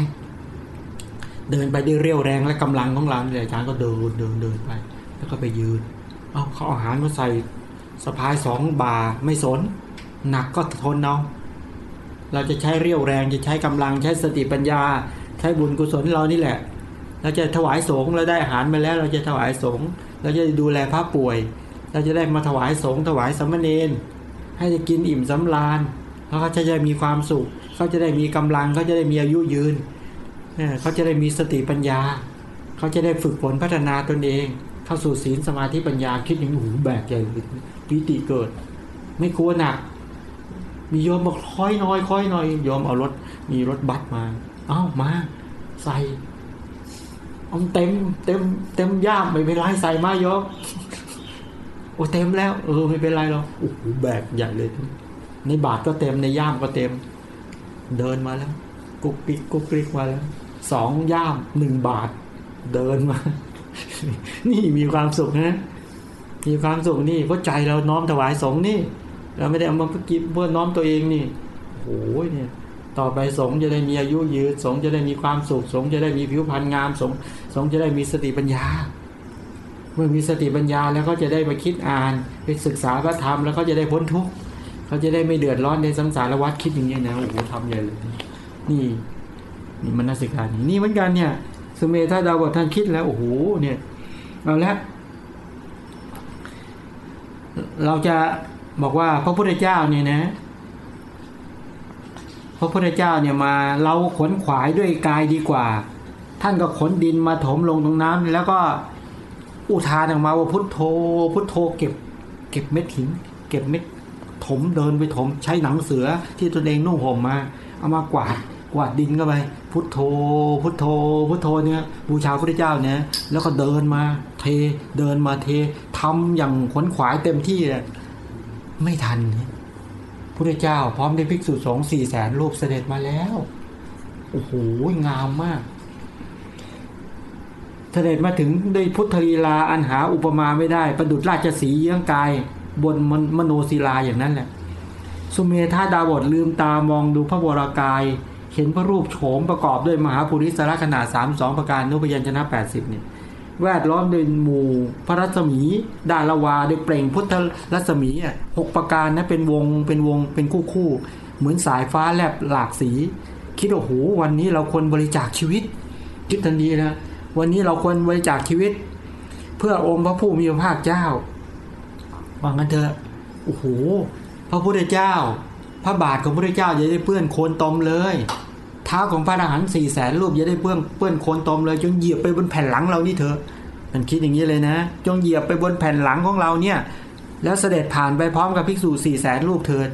S1: เดินไปด้วยเรี่ยวแรงและกำลังของเราเนี่ยอาจารย์ก็เดินเดินเดินไป แล้วก็ไปยืน เอาเขาอาอาหารมาใส่สะพายสองบาไม่สน หนักก็ทนเอา เราจะใช้เรี่ยวแรงจะใช้กำลังใช้สติปัญญา ใช้บุญกุศลเรานี่แหละ เราจะถวายสงฆ์เราได้อาหารมาแล้ว เราจะถวายสงฆ์เราจะดูแลพระป่วย เราจะได้มาถวายสงฆ์ถวายสมณเณรให้ได้กินอิ่มสำราญเขาจะได้มีความสุขเขาจะได้มีกำลังเขาจะได้มีอายุยืนเขาจะได้มีสติปัญญา เขาจะได้ฝึกฝนพัฒนาตนเอง เข้าสู่ศีลสมาธิปัญญาคิดอย่างหูแบกใหญ่ปิติเกิด ไม่กลัวหนัก มีโยมบอกค่อยน้อยค่อยน้อยโยมเอารถ มีรถบัสมาเอ้ามา ใส่เอาเต็ม เต็ม เต็มย่ามไม่เป็นไรใส่มาโยมโอ้เต็มแล้ว เออไม่เป็นไรหรอกโอ้โหแบกใหญ่เลย ในบาทก็เต็มในย่ามก็เต็ม เดินมาแล้ว กุกปิกกุกปิกมาแล้วสองย่ามหนึ่งบาท เดินมา นี่มีความสุขนะมีความสุขนี่เพราะใจเราน้อมถวายสงนี่ เราไม่ได้เอามาเพื่อกินเพื่อน้อมตัวเองนี่โอ้ยเนี่ยต่อไปสงฆ์จะได้มีอายุยืนสงฆ์จะได้มีความสุขสงฆ์จะได้มีผิวพรรณงามสงฆ์สงฆ์จะได้มีสติปัญญา เมื่อมีสติปัญญาแล้วก็จะได้มาคิดอ่านไปศึกษาพระธรรมแล้วก็จะได้พ้นทุกข์เขาจะได้ไม่เดือดร้อนในสังสารวัฏคิดอย่างนี้นะโอ้โหทำใหญ่เลยนี่นี่มันน่าสิการนี่เหมือนกันเนี่ยสมเมธาดาวบทท่านคิดแล้วโอ้โหเนี่ยเอาละเราจะ บอกว่าพระพุทธเจ้าเนี่ยนะ พระพุทธเจ้าเนี่ยมาเราขนขวายด้วยกายดีกว่า ท่านก็ขนดินมาถมลงตรงน้ำแล้วก็อุทานออกมาว่าพุทโธพุทโธเก็บ เก็บเม็ดหิน เก็บเม็ดถมเดินไปถมใช้หนังเสือที่ตนเองนุ่งห่มมา เอามากวาดกวาดดินเข้าไปพุทโธ พุทโธ พุทโธเนี่ยบูชาพระพุทธเจ้าเนี่ยแล้วก็เดินมาเทเดินมาเททำอย่างขนขวายเต็มที่เลย ไม่ทันพระเจ้าพร้อมด้วยภิกษุสงฆ์สี่แสนรูปเสด็จมาแล้ว โอ้โหงามมาก เสด็จมาถึงด้วยพุทธลีลาอันหาอุปมาไม่ได้ ประดุจราชสีเยื้องกาย บนมมโนศิลาอย่างนั้นแหละ สุเมธาดาบทลืมตามองดูพระวรากาย เห็นพระรูปโฉมประกอบด้วยมหาภูริสระขนาดสามสองประการนุพยัญชนะแปดสิบเนี่ย แวดล้อมด้วยหมู่พระรัศมีดารวาด้วยเปล่งพุทธรัศมีอะหกประการนะเป็นวงเป็นวงเป็นคู่คู่ เหมือนสายฟ้าแลบหลากสี คิดว่าโหวันนี้เราควรบริจาคชีวิตคิดทันทีนะวันนี้เราควรบริจาคชีวิต เพื่อองค์พระผู้มีพระภาคเจ้าว่างั้นเถอะโอ้โหพระพุทธเจ้า พระบาทของพระพุทธเจ้าจะได้เปื้อนโคลนตมเลย เท้าของพระอรหันต์สี่แสนรูปอย่าได้เปื้อนเปื้อนโคลนตมเลยจงเหยียบไปบนแผ่นหลังเรานี่เถอะมันคิดอย่างนี้เลยนะ จงเหยียบไปบนแผ่นหลังของเราเนี่ย แล้วเสด็จผ่านไปพร้อมกับภิกษุสี่แสนรูปเถิด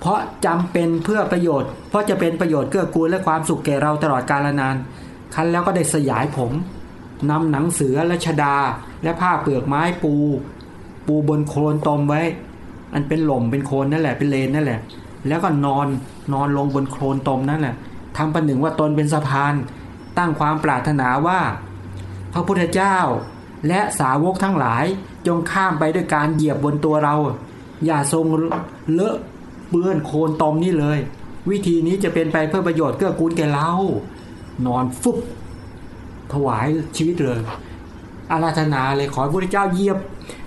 S1: เพราะจำเป็นเพื่อประโยชน์ เพราะจะเป็นประโยชน์เกื้อกูลและความสุขแก่เราตลอดกาลนาน คันแล้วก็ได้สยายผมนำหนังเสือและชดา และผ้าเปลือกไม้ปู ปูบนโคลนตมไว้ อันเป็นหล่มเป็นโคลนนั่นแหละเป็นเลนนั่นแหละ แล้วก็นอนนอนลงบนโคลนตมนั่นแหละทำประหนึ่งว่าตนเป็นสะพาน ตั้งความปรารถนาว่า พระพุทธเจ้า และสาวกทั้งหลายจงข้ามไปด้วยการเหยียบบนตัวเรา อย่าทรงเลอะเปื้อนโคลนตมนี่เลย วิธีนี้จะเป็นไปเพื่อประโยชน์เกื้อกูลแก่เรา นอนฟุบถวายชีวิตเลยอาราธนาเลยขอพระพุทธเจ้าเหยียบ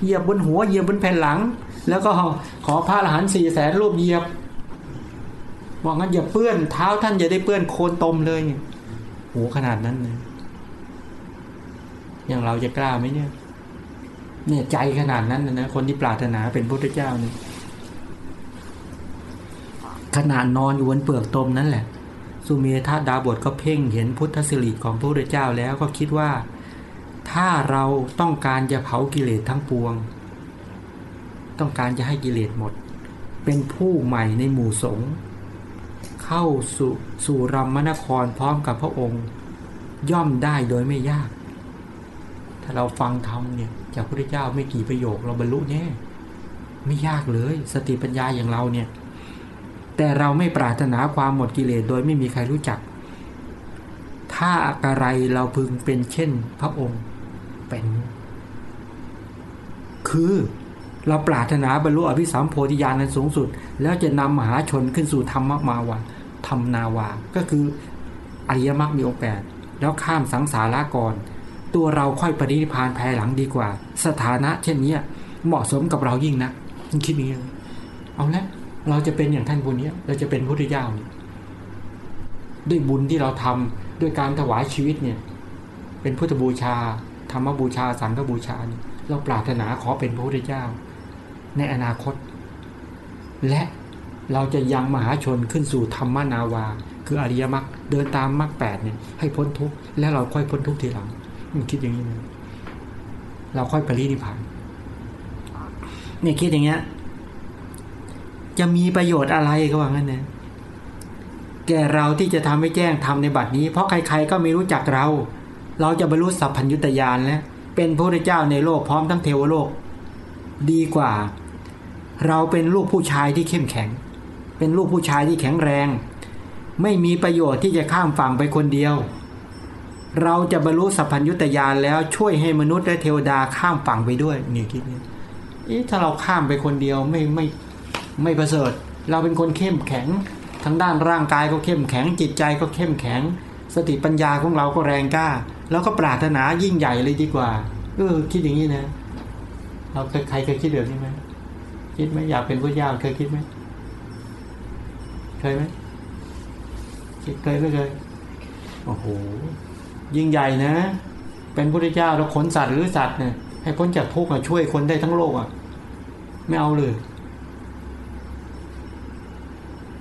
S1: เหยียบบนหัวเหยียบบนแผ่นหลัง แล้วก็ขอพระอรหันต์สี่แสนรูปเหยียบ บอกงั้นอย่าเปื้อนเท้าท่านอย่าได้เปื้อนโคนตมเลยเนี่ยโหขนาดนั้นเลยอย่างเราจะกล้าไหมเนี่ย เนี่ยใจขนาดนั้นนะนะคนที่ปรารถนาเป็นพุทธเจ้าเนี่ยขนาดนอนอยู่บนเปลือกตมนั่นแหละ สุเมธาดาบทก็เพ่งเห็นพุทธสิริของพระพุทธเจ้าแล้วก็คิดว่า ถ้าเราต้องการจะเผากิเลสทั้งปวง ต้องการจะให้กิเลสหมด เป็นผู้ใหม่ในหมู่สงฆ์ เข้าสู่สู่รัมมนครพร้อมกับพระองค์ ย่อมได้โดยไม่ยาก ถ้าเราฟังธรรมเนี่ยจากพระพุทธเจ้าไม่กี่ประโยคเราบรรลุแน่ไม่ยากเลย สติปัญญาอย่างเราเนี่ย แต่เราไม่ปรารถนาความหมดกิเลสโดยไม่มีใครรู้จัก ถ้าอะไรเราพึงเป็นเช่นพระองค์เป็น คือเราปรารถนาบรรลุอภิสัมโพธิญาณนั้นสูงสุด แล้วจะนำมหาชนขึ้นสู่ธรรมมาวา ธรรมนาวา ก็คืออริยมรรคมีองค์แปดแล้วข้ามสังสาระก่อน ตัวเราค่อยปฏิพานภายหลังดีกว่า สถานะเช่นนี้เหมาะสมกับเรายิ่งนะคิดอย่างนี้เอาละเราจะเป็นอย่างท่านบุญนี้เราจะเป็นพระพุทธเจ้าเนี่ยด้วยบุญที่เราทำด้วยการถวายชีวิตเนี่ย เป็นพุทธบูชา ธรรมบูชา สังฆบูชาเนี่ยเราปรารถนาขอเป็นพระพุทธเจ้า ในอนาคต และ เราจะยังมหาชนขึ้นสู่ธรรมนาวา คืออริยมรรคเดินตามมรรคแปดเนี่ยให้พ้นทุกข์แล้วเราค่อยพ้นทุกข์ทีหลังมันคิดอย่างนี้นะเราค่อยปรินิพพานเนี่ยคิดอย่างเงี้ยจะมีประโยชน์อะไรก็ว่างั้นนะแก่เราที่จะทำให้แจ้งทำในบัดนี้ เพราะใครๆก็ไม่รู้จักเรา เราจะบรรลุสัพพัญญุตยานแล้วเป็นพระเจ้าในโลกพร้อมทั้งเทวโลก ดีกว่า เราเป็นลูกผู้ชายที่เข้มแข็ง เป็นลูกผู้ชายที่แข็งแรง ไม่มีประโยชน์ที่จะข้ามฝั่งไปคนเดียว เราจะบรรลุสัพพัญญุตยานแล้วช่วยให้มนุษย์และเทวดาข้ามฝั่งไปด้วยนี่คิดเนี่เอ๊ะถ้าเราข้ามไปคนเดียวไม่ไม่ไม่ประเสริฐ เราเป็นคนเข้มแข็งทางด้านร่างกายก็เข้มแข็ง จิตใจก็เข้มแข็ง สติปัญญาของเราก็แรงกล้า แล้วก็ปรารถนายิ่งใหญ่เลยดีกว่าเออคิดอย่างนี้นะเราเคยใครเคยคิดแบบนี้ไหมคิดไหมอยากเป็นพระเจ้าเคยคิดไหม เคยไหมคิดเคยไม่เคยโอ้โหยิ่งใหญ่นะ เป็นพระเจ้าเราขนสัตว์หรือสัตว์เนี่ยให้พ้นจากทุกข์ช่วยคนได้ทั้งโลกอะ ไม่เอาเลย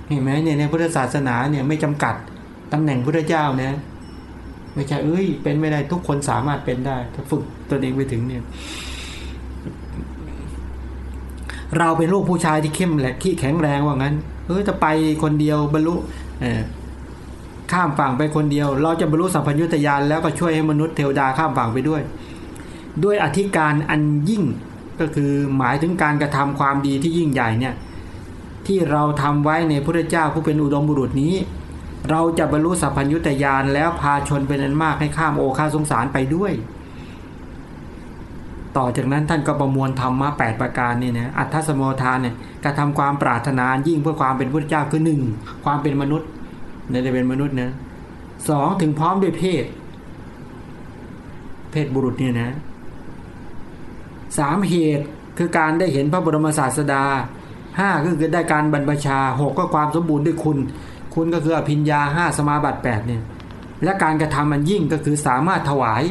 S1: เห็นไหมเนี่ยในพุทธศาสนาเนี่ยไม่จำกัดตำแหน่งพระเจ้านะไม่ใช่เอ้ย เป็นไม่ได้ทุกคนสามารถเป็นได้ ถ้าฝึกตัวเองไปถึงเนี่ย เราเป็นลูกผู้ชายที่เข้มแหละที่แข็งแรงว่างั้น เออจะไปคนเดียวบรรลุเออข้ามฝั่งไปคนเดียว เราจะบรรลุสัพพัญญุตยานแล้วก็ช่วยให้มนุษย์เทวดาข้ามฝั่งไปด้วย ด้วยอธิการอันยิ่งก็คือหมายถึงการกระทำความดีที่ยิ่งใหญ่เนี่ยที่เราทำไว้ในพระเจ้าผู้เป็นอุดมบุรุษนี้ เราจะบรรลุสัพพัญญุตยานแล้วพาชนเป็นอันมากให้ข้ามโอคาสงสารไปด้วย ต่อจากนั้นท่านก็ประมวลธรรมะแปดประการเนี่ยนะอัตถสมโมทานเนี่ยกระทำความปรารถนายิ่งเพื่อความเป็นพระเจ้าคือหนึ่งความเป็นมนุษย์เนี่ยจะเป็นมนุษย์นะสองถึงพร้อมด้วยเพศ เพศบุรุษเนี่ยนะสามเหตุคือการได้เห็นพระบรมศาสดาห้าก็คือได้การบรรพชาหกก็ความสมบูรณ์ด้วยคุณ คุณก็คืออภิญญาห้าสมาบัติแปดเนี่ยและการกระทำมันยิ่งก็คือสามารถถวาย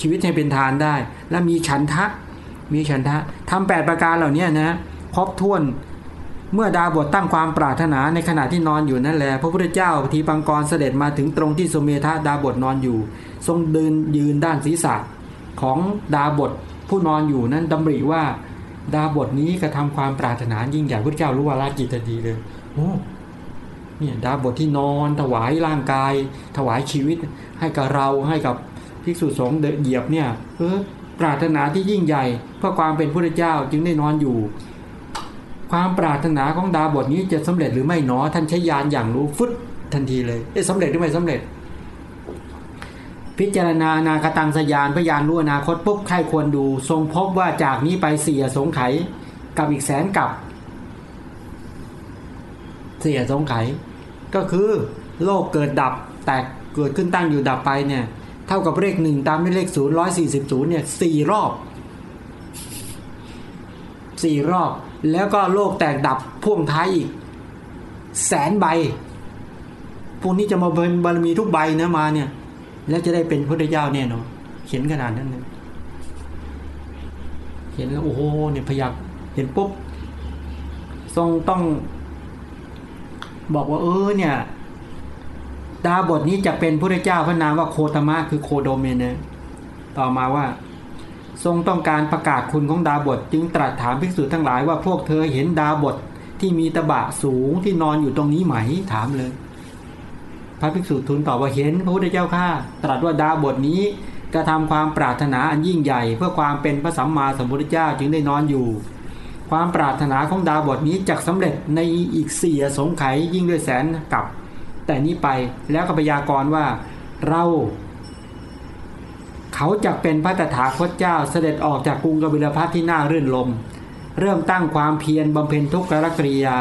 S1: ชีวิตให้เป็นทานได้ และมีฉันทะ มีฉันทะทำแปดประการเหล่านี้นะครบถ้วนเมื่อดาบทตั้งความปรารถนาในขณะที่นอนอยู่นั่นแหละพระพุทธเจ้าทีปังกรเสด็จมาถึงตรงที่สุเมธาดาบทนอนอยู่ ทรงเดินยืนด้านศีรษะของดาบทผู้นอนอยู่นั้นดำริว่า ดาบทนี้กระทำความปรารถนายิ่งใหญ่พระเจ้ารู้ว่าราชจิตทันทีเลยโอ้เนี่ยดาบทที่นอนถวายร่างกาย ถวายชีวิตให้กับเราให้กับ ภิกษุสงฆ์เดเหยียบเนี่ยเออปรารถนาที่ยิ่งใหญ่เพื่อความเป็นพระเจ้าจึงได้นอนอยู่ ความปรารถนาของดาบทนี้จะสำเร็จหรือไม่หนอท่านใช้ยานอย่างรู้ฟึดทันทีเลยเอ๊ะสำเร็จหรือไม่สำเร็จ พิจารณานาคตังสยานพยานรู้อนาคตปุ๊บใครควรดู ทรงพบว่าจากนี้ไปเสียสงไขกับอีกแสนกับเสียสงไขก็คือโลกเกิดดับแต่เกิดขึ้นตั้งอยู่ดับไปเนี่ย เท่ากับเลขหนึ่งตามด้วยเลขศูนย์ร้อยสี่สิบศูนย์เนี่ยสี่รอบสี่รอบ แล้วก็โลกแตกดับพ่วงท้ายอีก แสนใบ พวกนี้จะมาเป็นบารมีทุกใบนะมาเนี่ย แล้วจะได้เป็นพระเจ้าแน่นอนเขียนขนาดนั้นเลยเห็นแล้วโอ้โหเนี่ยพยักเห็นปุ๊บทรงต้อง บอกว่าเออเนี่ย ดาบทนี้จะเป็นพระเจ้าพระนามว่าโคตมะคือโคโดมเนี่ยนะต่อมาว่า ทรงต้องการประกาศคุณของดาบทจึงตรัสถามภิกษุทั้งหลายว่าพวกเธอเห็นดาบทที่มีตะบะสูงที่นอนอยู่ตรงนี้ไหมถามเลย พระภิกษุทูลตอบว่าเห็นพระพุทธเจ้าข้าตรัสว่าดาบทนี้กระทำความปรารถนาอันยิ่งใหญ่ เพื่อความเป็นพระสัมมาสัมพุทธเจ้าจึงได้นอนอยู่ ความปรารถนาของดาบทนี้จักสำเร็จในอีกเสียสงไขยิ่งด้วยแสนกับ แต่นี้ไปแล้วก็พยากรณ์ว่าเรา เขาจะเป็นพระตถาคตเจ้าเสด็จออกจากกรุงกบิลพัทที่น่ารื่นลม เริ่มตั้งความเพียรบำเพ็ญทุกขกริยา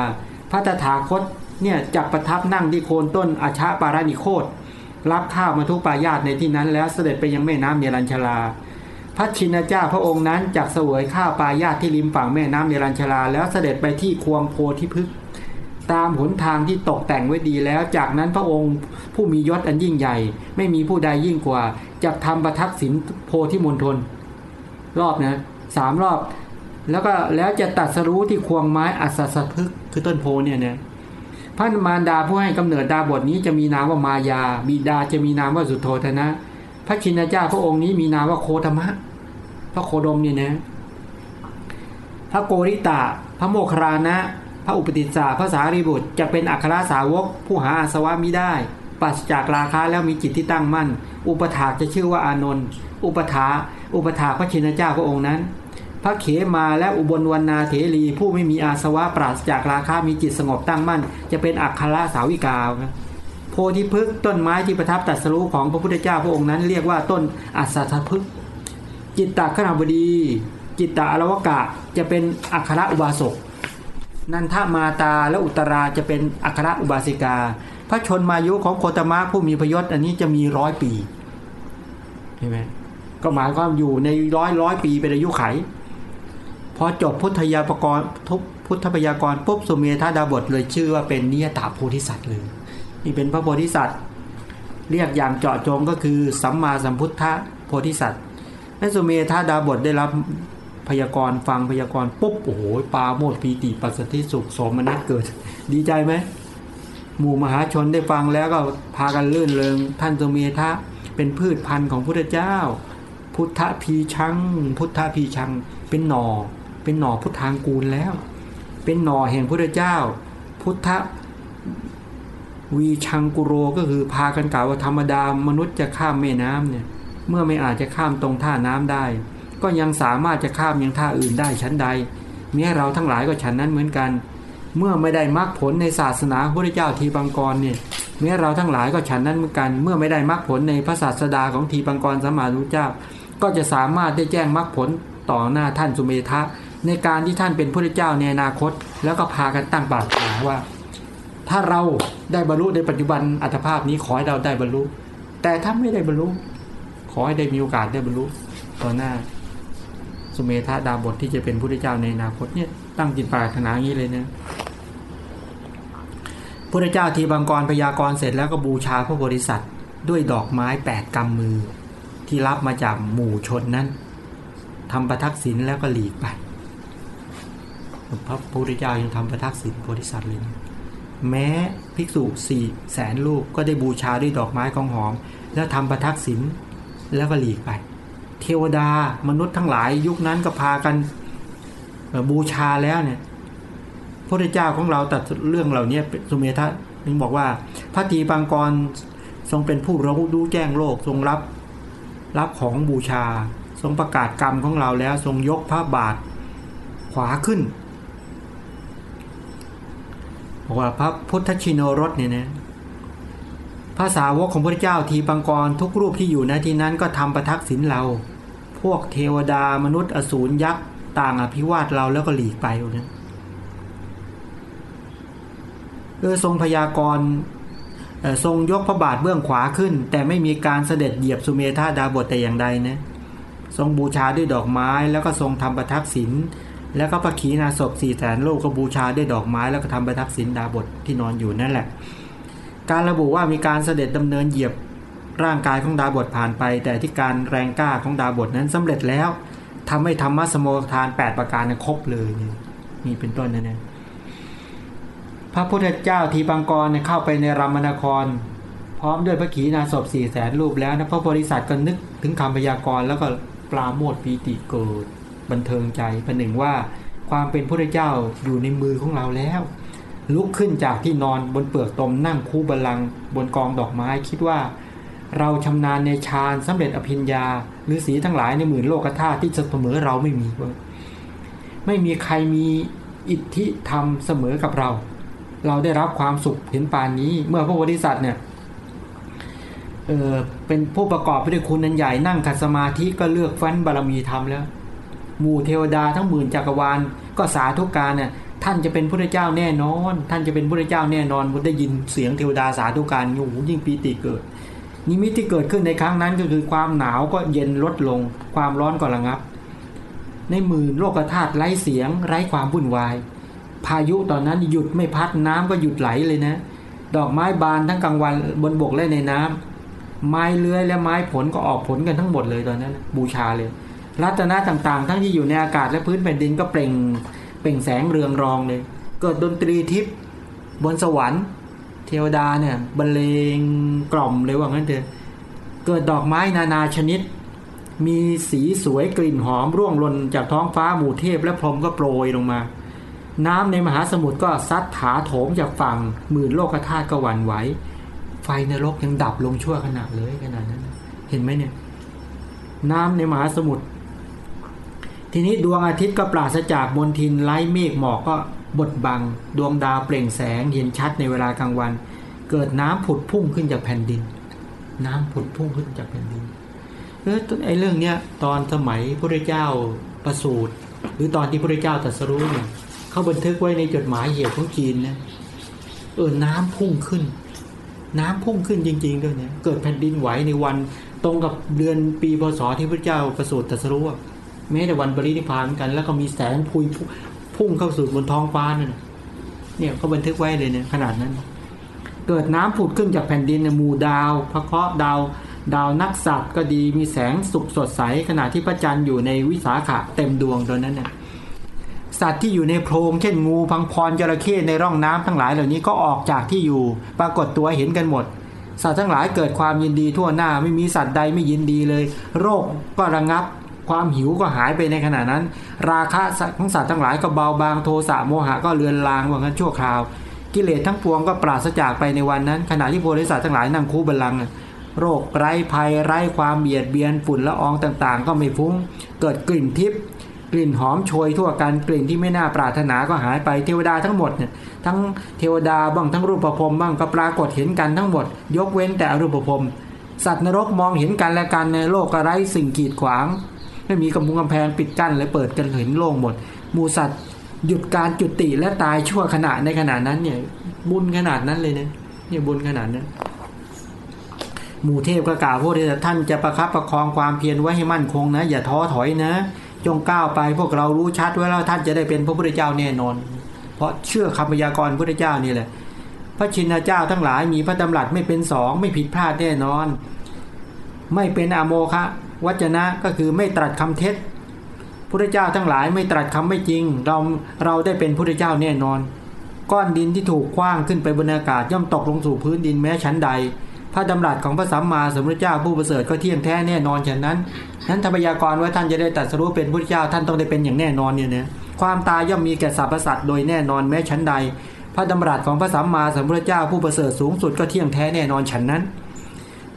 S1: พระตถาคตเนี่ยจักประทับนั่งที่โคนต้นอาชาปารานิโคตรับข้าวมาทุกปายาตในที่นั้นแล้วเสด็จไปยังแม่น้ำเนรัญชลาพระชินเจ้าพระองค์นั้นจักเสวยข้าวปายาตที่ริมฝั่งแม่น้ำเนรัญชลาแล้วเสด็จไปที่ควงโพธิพฤกษ์ ตามหนทางที่ตกแต่งไว้ดีแล้ว จากนั้นพระองค์ผู้มียศอันยิ่งใหญ่ ไม่มีผู้ใดยิ่งกว่าจะทำประทักษิณโพธิมณฑลรอบนะสามรอบ แล้วก็แล้วจะตัดสรู้ที่ควงไม้อัศสพฤกคือต้นโพเนี่ยนะพระมารดาผู้ให้กำเนิดดาบทนี้จะมีนามว่ามายา บิดาจะมีนามว่าสุโธธนะ พระชินเจ้าพระองค์นี้มีนามว่าโคธรรมะ พระโคดมเนี่ยนะ พระโกริตะพระโมคคานะ พระอุปติสสะพระสารีบุตรจะเป็นอัครสาวกผู้หาอาสวะมิได้ปราศจากราคะแล้วมีจิตที่ตั้งมั่น อุปถากจะชื่อว่าอานนท์อุปถาอุปถาพระชินเจ้าพระองค์นั้น พระเขมาและอุบลวรรณาเถรีผู้ไม่มีอาสวะปราศจากราคะมีจิตสงบตั้งมั่น จะเป็นอัครสาวิกาโพธิพฤกต้นไม้ที่ประทับตรัสรู้ของพระพุทธเจ้าพระองค์นั้น เรียกว่าต้นอัศทพฤกจิตตะขณบดี จิตตะอรวกะจะเป็นอัครอุบาสก นันทมาตาและอุตราจะเป็นอัครอุบาสิกา พระชนมายุของโคตมะผู้มีพยศอันนี้จะมีร้อยปีเห็นไหมก็หมายความอยู่ในร้อยร้อยปีเป็นอายุไข พอจบพุทธยาปกรณ์ทุกพุทธพยากรปุ๊บสุเมธาดาบทเลยชื่อว่าเป็นนิยตาโพธิสัตว์เลยนี่เป็นพระโพธิสัตว์ เรียกอย่างเจาะจงก็คือสัมมาสัมพุทธโพธิสัตว์และสุเมธาดาบทได้รับ พยากรณ์ฟังพยากรณ์ปุ๊บโอ้โหปาโมดปีติปัสสติสุขสมนัตเกิด ดีใจไหมหมู่มหาชนได้ฟังแล้วก็พากันลื่นเริงท่านสุเมธะเป็นพืชพันธุ์ของพุทธเจ้า พุทธพีชัง พุทธพีชัง เป็นหนอเป็นหนอพุทธางกูลแล้ว เป็นหนอแห่งพุทธเจ้า พุทธวีชังกุโรก็คือพากันกล่าวว่าธรรมดามนุษย์จะข้ามแม่น้ำเนี่ยเมื่อไม่อาจจะข้ามตรงท่าน้ำได้ ก็ยังสามารถจะข้ามยังท่าอื่นได้ชั้นใดแม้เราทั้งหลายก็ฉันนั้นเหมือนกัน เมื่อไม่ได้มรรคผลในศาสนาพระเจ้าทีบังกรเนี่ยแม้เราทั้งหลายก็ฉันนั้นเหมือนกัน เมื่อไม่ได้มรรคผลในพระศาสดาของทีบังกรสมมานุเจ้า ก็จะสามารถได้แจ้งมรรคผลต่อหน้าท่านสุเมธะในการที่ท่านเป็นพระเจ้าในอนาคต แล้วก็พากันตั้งปากถาว่า ถ้าเราได้บรรลุในปัจจุบันอัตภาพนี้ขอให้เราได้บรรลุ แต่ถ้าไม่ได้บรรลุขอให้ได้มีโอกาสได้บรรลุต่อหน้า สุเมธาดาบทที่จะเป็นพระเจ้าในอนาคตเนี่ยตั้งจิตปรารถนาอย่างนี้เลยนะพระเจ้าทีบังกรพยากรเสร็จแล้วก็บูชาพระบริษัทด้วยดอกไม้แปดกำมือ ที่รับมาจากหมู่ชนนั้นทำประทักษิณแล้วก็หลีกไปพระพุทธเจ้ายังทำประทักษิณโพธิสัตว์เลยนะแม้ภิกษุสี่แสนรูปก็ได้บูชาด้วยดอกไม้ของหอม แล้วทำประทักษิณแล้วก็หลีกไป เทวดามนุษย์ทั้งหลาย ยุคนั้นก็พากันบูชาแล้วเนี่ยพระเจ้าของเราตัดเรื่องเหล่านี้สุเมธะนึงบอกว่า พระตีปังกรทรงเป็นผู้รู้รู้แจ้งโลกทรงรับ รับของบูชา ทรงประกาศกรรมของเราแล้วทรงยกพระบาทขวาขึ้นบอกว่าพระพุทธชินรสเนี่ยนะภาษาวกของพระเจ้าทีปังกรทุกรูปที่อยู่ณที่นั้นก็ทำประทักษิณเรา พวกเทวดามนุษย์อสูรยักษ์ต่างอภิวาทเราแล้วก็หลีกไปนะเออทรงพยากรณ์เอ่อทรงยกพระบาทเบื้องขวาขึ้น แต่ไม่มีการเสด็จเหยียบสุเมธาดาบทแต่อย่างใดนะทรงบูชาด้วยดอกไม้แล้วก็ทรงทำประทักษิณแล้วก็พระขีณาสพสี่แสนโลกก็บูชาด้วยดอกไม้แล้วก็ทำประทักษิณดาบทที่นอนอยู่นั่นแหละ การระบุว่ามีการเสด็จดำเนินเหยียบ ร่างกายของดาบทผ่านไป แต่ที่การแรงกล้าของดาบทนั้นสำเร็จแล้วทำให้ธรรมะสมโภทาน 8 ประการครบเลยนี่นี่เป็นต้นนะเนี่ยพระพุทธเจ้าทีปังกรเข้าไปในรามนคร พร้อมด้วยพระขีณาสพสี่แสนรูปแล้วนะพระบริษัทก็นึกถึงคำพยากรณ์แล้วก็ปราโมทย์ปีติเกิด บันเทิงใจประหนึ่งว่าความเป็นพระเจ้าอยู่ในมือของเราแล้ว ลุกขึ้นจากที่นอนบนเปลือกตมนั่งคู่บัลลังบนกองดอกไม้คิดว่า เราชำนาญในฌานสำเร็จอภิญญา หรือสีทั้งหลายในหมื่นโลกธาตุที่จะเสมอเราไม่มีเว้ยไม่มีใครมีอิทธิธรรมเสมอกับเรา เราได้รับความสุขเห็นปานนี้ เมื่อพระโพธิสัตว์เนี่ยเออเป็นผู้ประกอบไปด้วยคุณนันใหญ่นั่งขัดสมาธิก็เลือกฟันบารมีธรรมแล้วหมู่เทวดาทั้งหมื่นจักรวาล ก็สาธุการเนี่ยท่านจะเป็นพระเจ้าแน่นอน ท่านจะเป็นพระเจ้าแน่นอนผมได้ยินเสียงเทวดาสาธุการโอ้โหยิ่งปีติเกิด นิมิตที่เกิดขึ้นในครั้งนั้นก็คือความหนาวก็เย็นลดลง ความร้อนก็ระงับ ในหมื่นโลกธาตุไร้เสียง ไร้ความวุ่นวาย พายุตอนนั้นหยุดไม่พัดน้ำก็หยุดไหลเลยนะ ดอกไม้บานทั้งกลางวันบนบกและในน้ำไม้เลื้อยและไม้ผลก็ออกผลกันทั้งหมดเลยตอนนั้น บูชาเลย รัตนะต่างๆ ทั้งที่อยู่ในอากาศและพื้นแผ่นดินก็เปล่งเปล่งแสงเรืองรองเลย เกิดดนตรีทิพย์บนสวรรค์ เทวดาเนี่ยบรรเลงกล่อมเลยว่างั้นเถอะเกิดดอกไม้นานาชนิด มีสีสวยกลิ่นหอมร่วงหล่นจากท้องฟ้าหมู่เทพและพรหมก็โปรยลงมา น้ำในมหาสมุทรก็ซัดถาโถมจากฝั่งหมื่นโลกธาตุก็หวั่นไหวไฟนรกยังดับลงชั่วขณะเลยขนาดนั้น เห็นไหมเนี่ย น้ำในมหาสมุทรทีนี้ดวงอาทิตย์ก็ปราศจากมนทินไร้เมฆหมอกก็ บดบัง ดวงดาวเปล่งแสงเห็นชัดในเวลากลางวัน เกิดน้ำผุดพุ่งขึ้นจากแผ่นดิน น้ำผุดพุ่งขึ้นจากแผ่นดินเออไอ้เรื่องเนี้ยตอนสมัยพระเจ้าประสูติหรือตอนที่พระเจ้าตรัสรู้เนี่ยเขาบันทึกไว้ในจดหมายเหตุของจีนนะเออน้ำพุ่งขึ้น น้ำพุ่งขึ้นจริง ๆ ด้วยเนี่ยเกิดแผ่นดินไหวในวันตรงกับเดือนปีพศที่พระเจ้าประสูติตรัสรู้แม้แต่วันปรินิพานเหมือนกัน แล้วก็มีแสงพุย พุ่งเข้าสู่บนท้องฟ้านั่นน่ะเนี่ยเขาบันทึกไว้เลยเนี่ยขนาดนั้น เกิดน้ำผุดขึ้นจากแผ่นดินเนี่ยหมู่ดาวพระเคราะห์ดาว ดาวนักสัตว์ก็ดีมีแสงสุกสดใสขณะที่พระจันทร์อยู่ในวิสาขะเต็มดวงตอนนั้นเนี่ยสัตว์ที่อยู่ในโพรงเช่นงูพังพรจระเข้ในร่องน้ำทั้งหลายเหล่านี้ก็ออกจากที่อยู่ ปรากฏตัวเห็นกันหมด สัตว์ทั้งหลายเกิดความยินดีทั่วหน้าไม่มีสัตว์ใดไม่ยินดีเลย โรคก็ระงับ ความหิวก็หายไปในขณะนั้น ราคะของสัตว์ทั้งหลายก็เบาบางโทสะโมหะก็เลือนลางว่างั้นชั่วคราว กิเลสทั้งปวงก็ปราศจากไปในวันนั้น ขณะที่โพธิสัตว์ทั้งหลายนั่งคูบัลลังก์โรคไร้ภัยไร้ความเบียดเบียนฝุ่นละอองต่างๆ ก็ไม่ฟุ้ง เกิดกลิ่นทิพย์กลิ่นหอมโชยทั่วกันกลิ่นที่ไม่น่าปรารถนาก็หายไปเทวดาทั้งหมดเนี่ยทั้งเทวดาบ้างทั้งรูปภพบ้างก็ปรากฏเห็นกันทั้งหมด ยกเว้นแต่อรูปภพสัตว์นรกมองเห็นกันและกันในโลกไร้สิ่งกีดขวาง ไม่มีกำมุงกำแพงปิดกั้นเลยเปิดกันเห็นโล่งหมด มูสัตว์หยุดการจุติและตายชั่วขณะในขณะนั้นเนี่ย บุญขนาดนั้นเลยเนี่ยเนี่ยบุญขนาดนั้นหมู่เทพก็กล่าวพวกท่านจะประคับประคองความเพียรไว้ให้มั่นคงนะ อย่าท้อถอยนะ จงก้าวไปพวกเรารู้ชัดไว้แล้วท่านจะได้เป็นพระพุทธเจ้าแน่นอน เพราะเชื่อคำพยากรณ์พระพุทธเจ้านี่แหละ พระชินเจ้าทั้งหลายมีพระดำรัสไม่เป็นสองไม่ผิดพลาดแน่นอน ไม่เป็นอโมคะ วจนะก็คือไม่ตรัสคำเท็จพุทธเจ้าทั้งหลายไม่ตรัสคำไม่จริง เราเราได้เป็นพุทธเจ้าแน่นอน ก้อนดินที่ถูกคว้างขึ้นไปบนอากาศย่อมตกลงสู่พื้นดินแม้ชั้นใด พระดำรัสของพระสัมมาสัมพุทธเจ้าผู้ประเสริฐก็เที่ยงแท้แน่นอนฉะนั้นนั้นทพยากรว่าท่านจะได้ตรัสรู้เป็นพุทธเจ้าท่านต้องได้เป็นอย่างแน่นอนเนี่ยนะความตายย่อมมีแก่สรรพสัตว์โดยแน่นอนแม้ชั้นใด พระดำรัสของพระสัมมาสัมพุทธเจ้าผู้ประเสริฐสูงสุดก็เที่ยงแท้แน่นอนฉันนั้น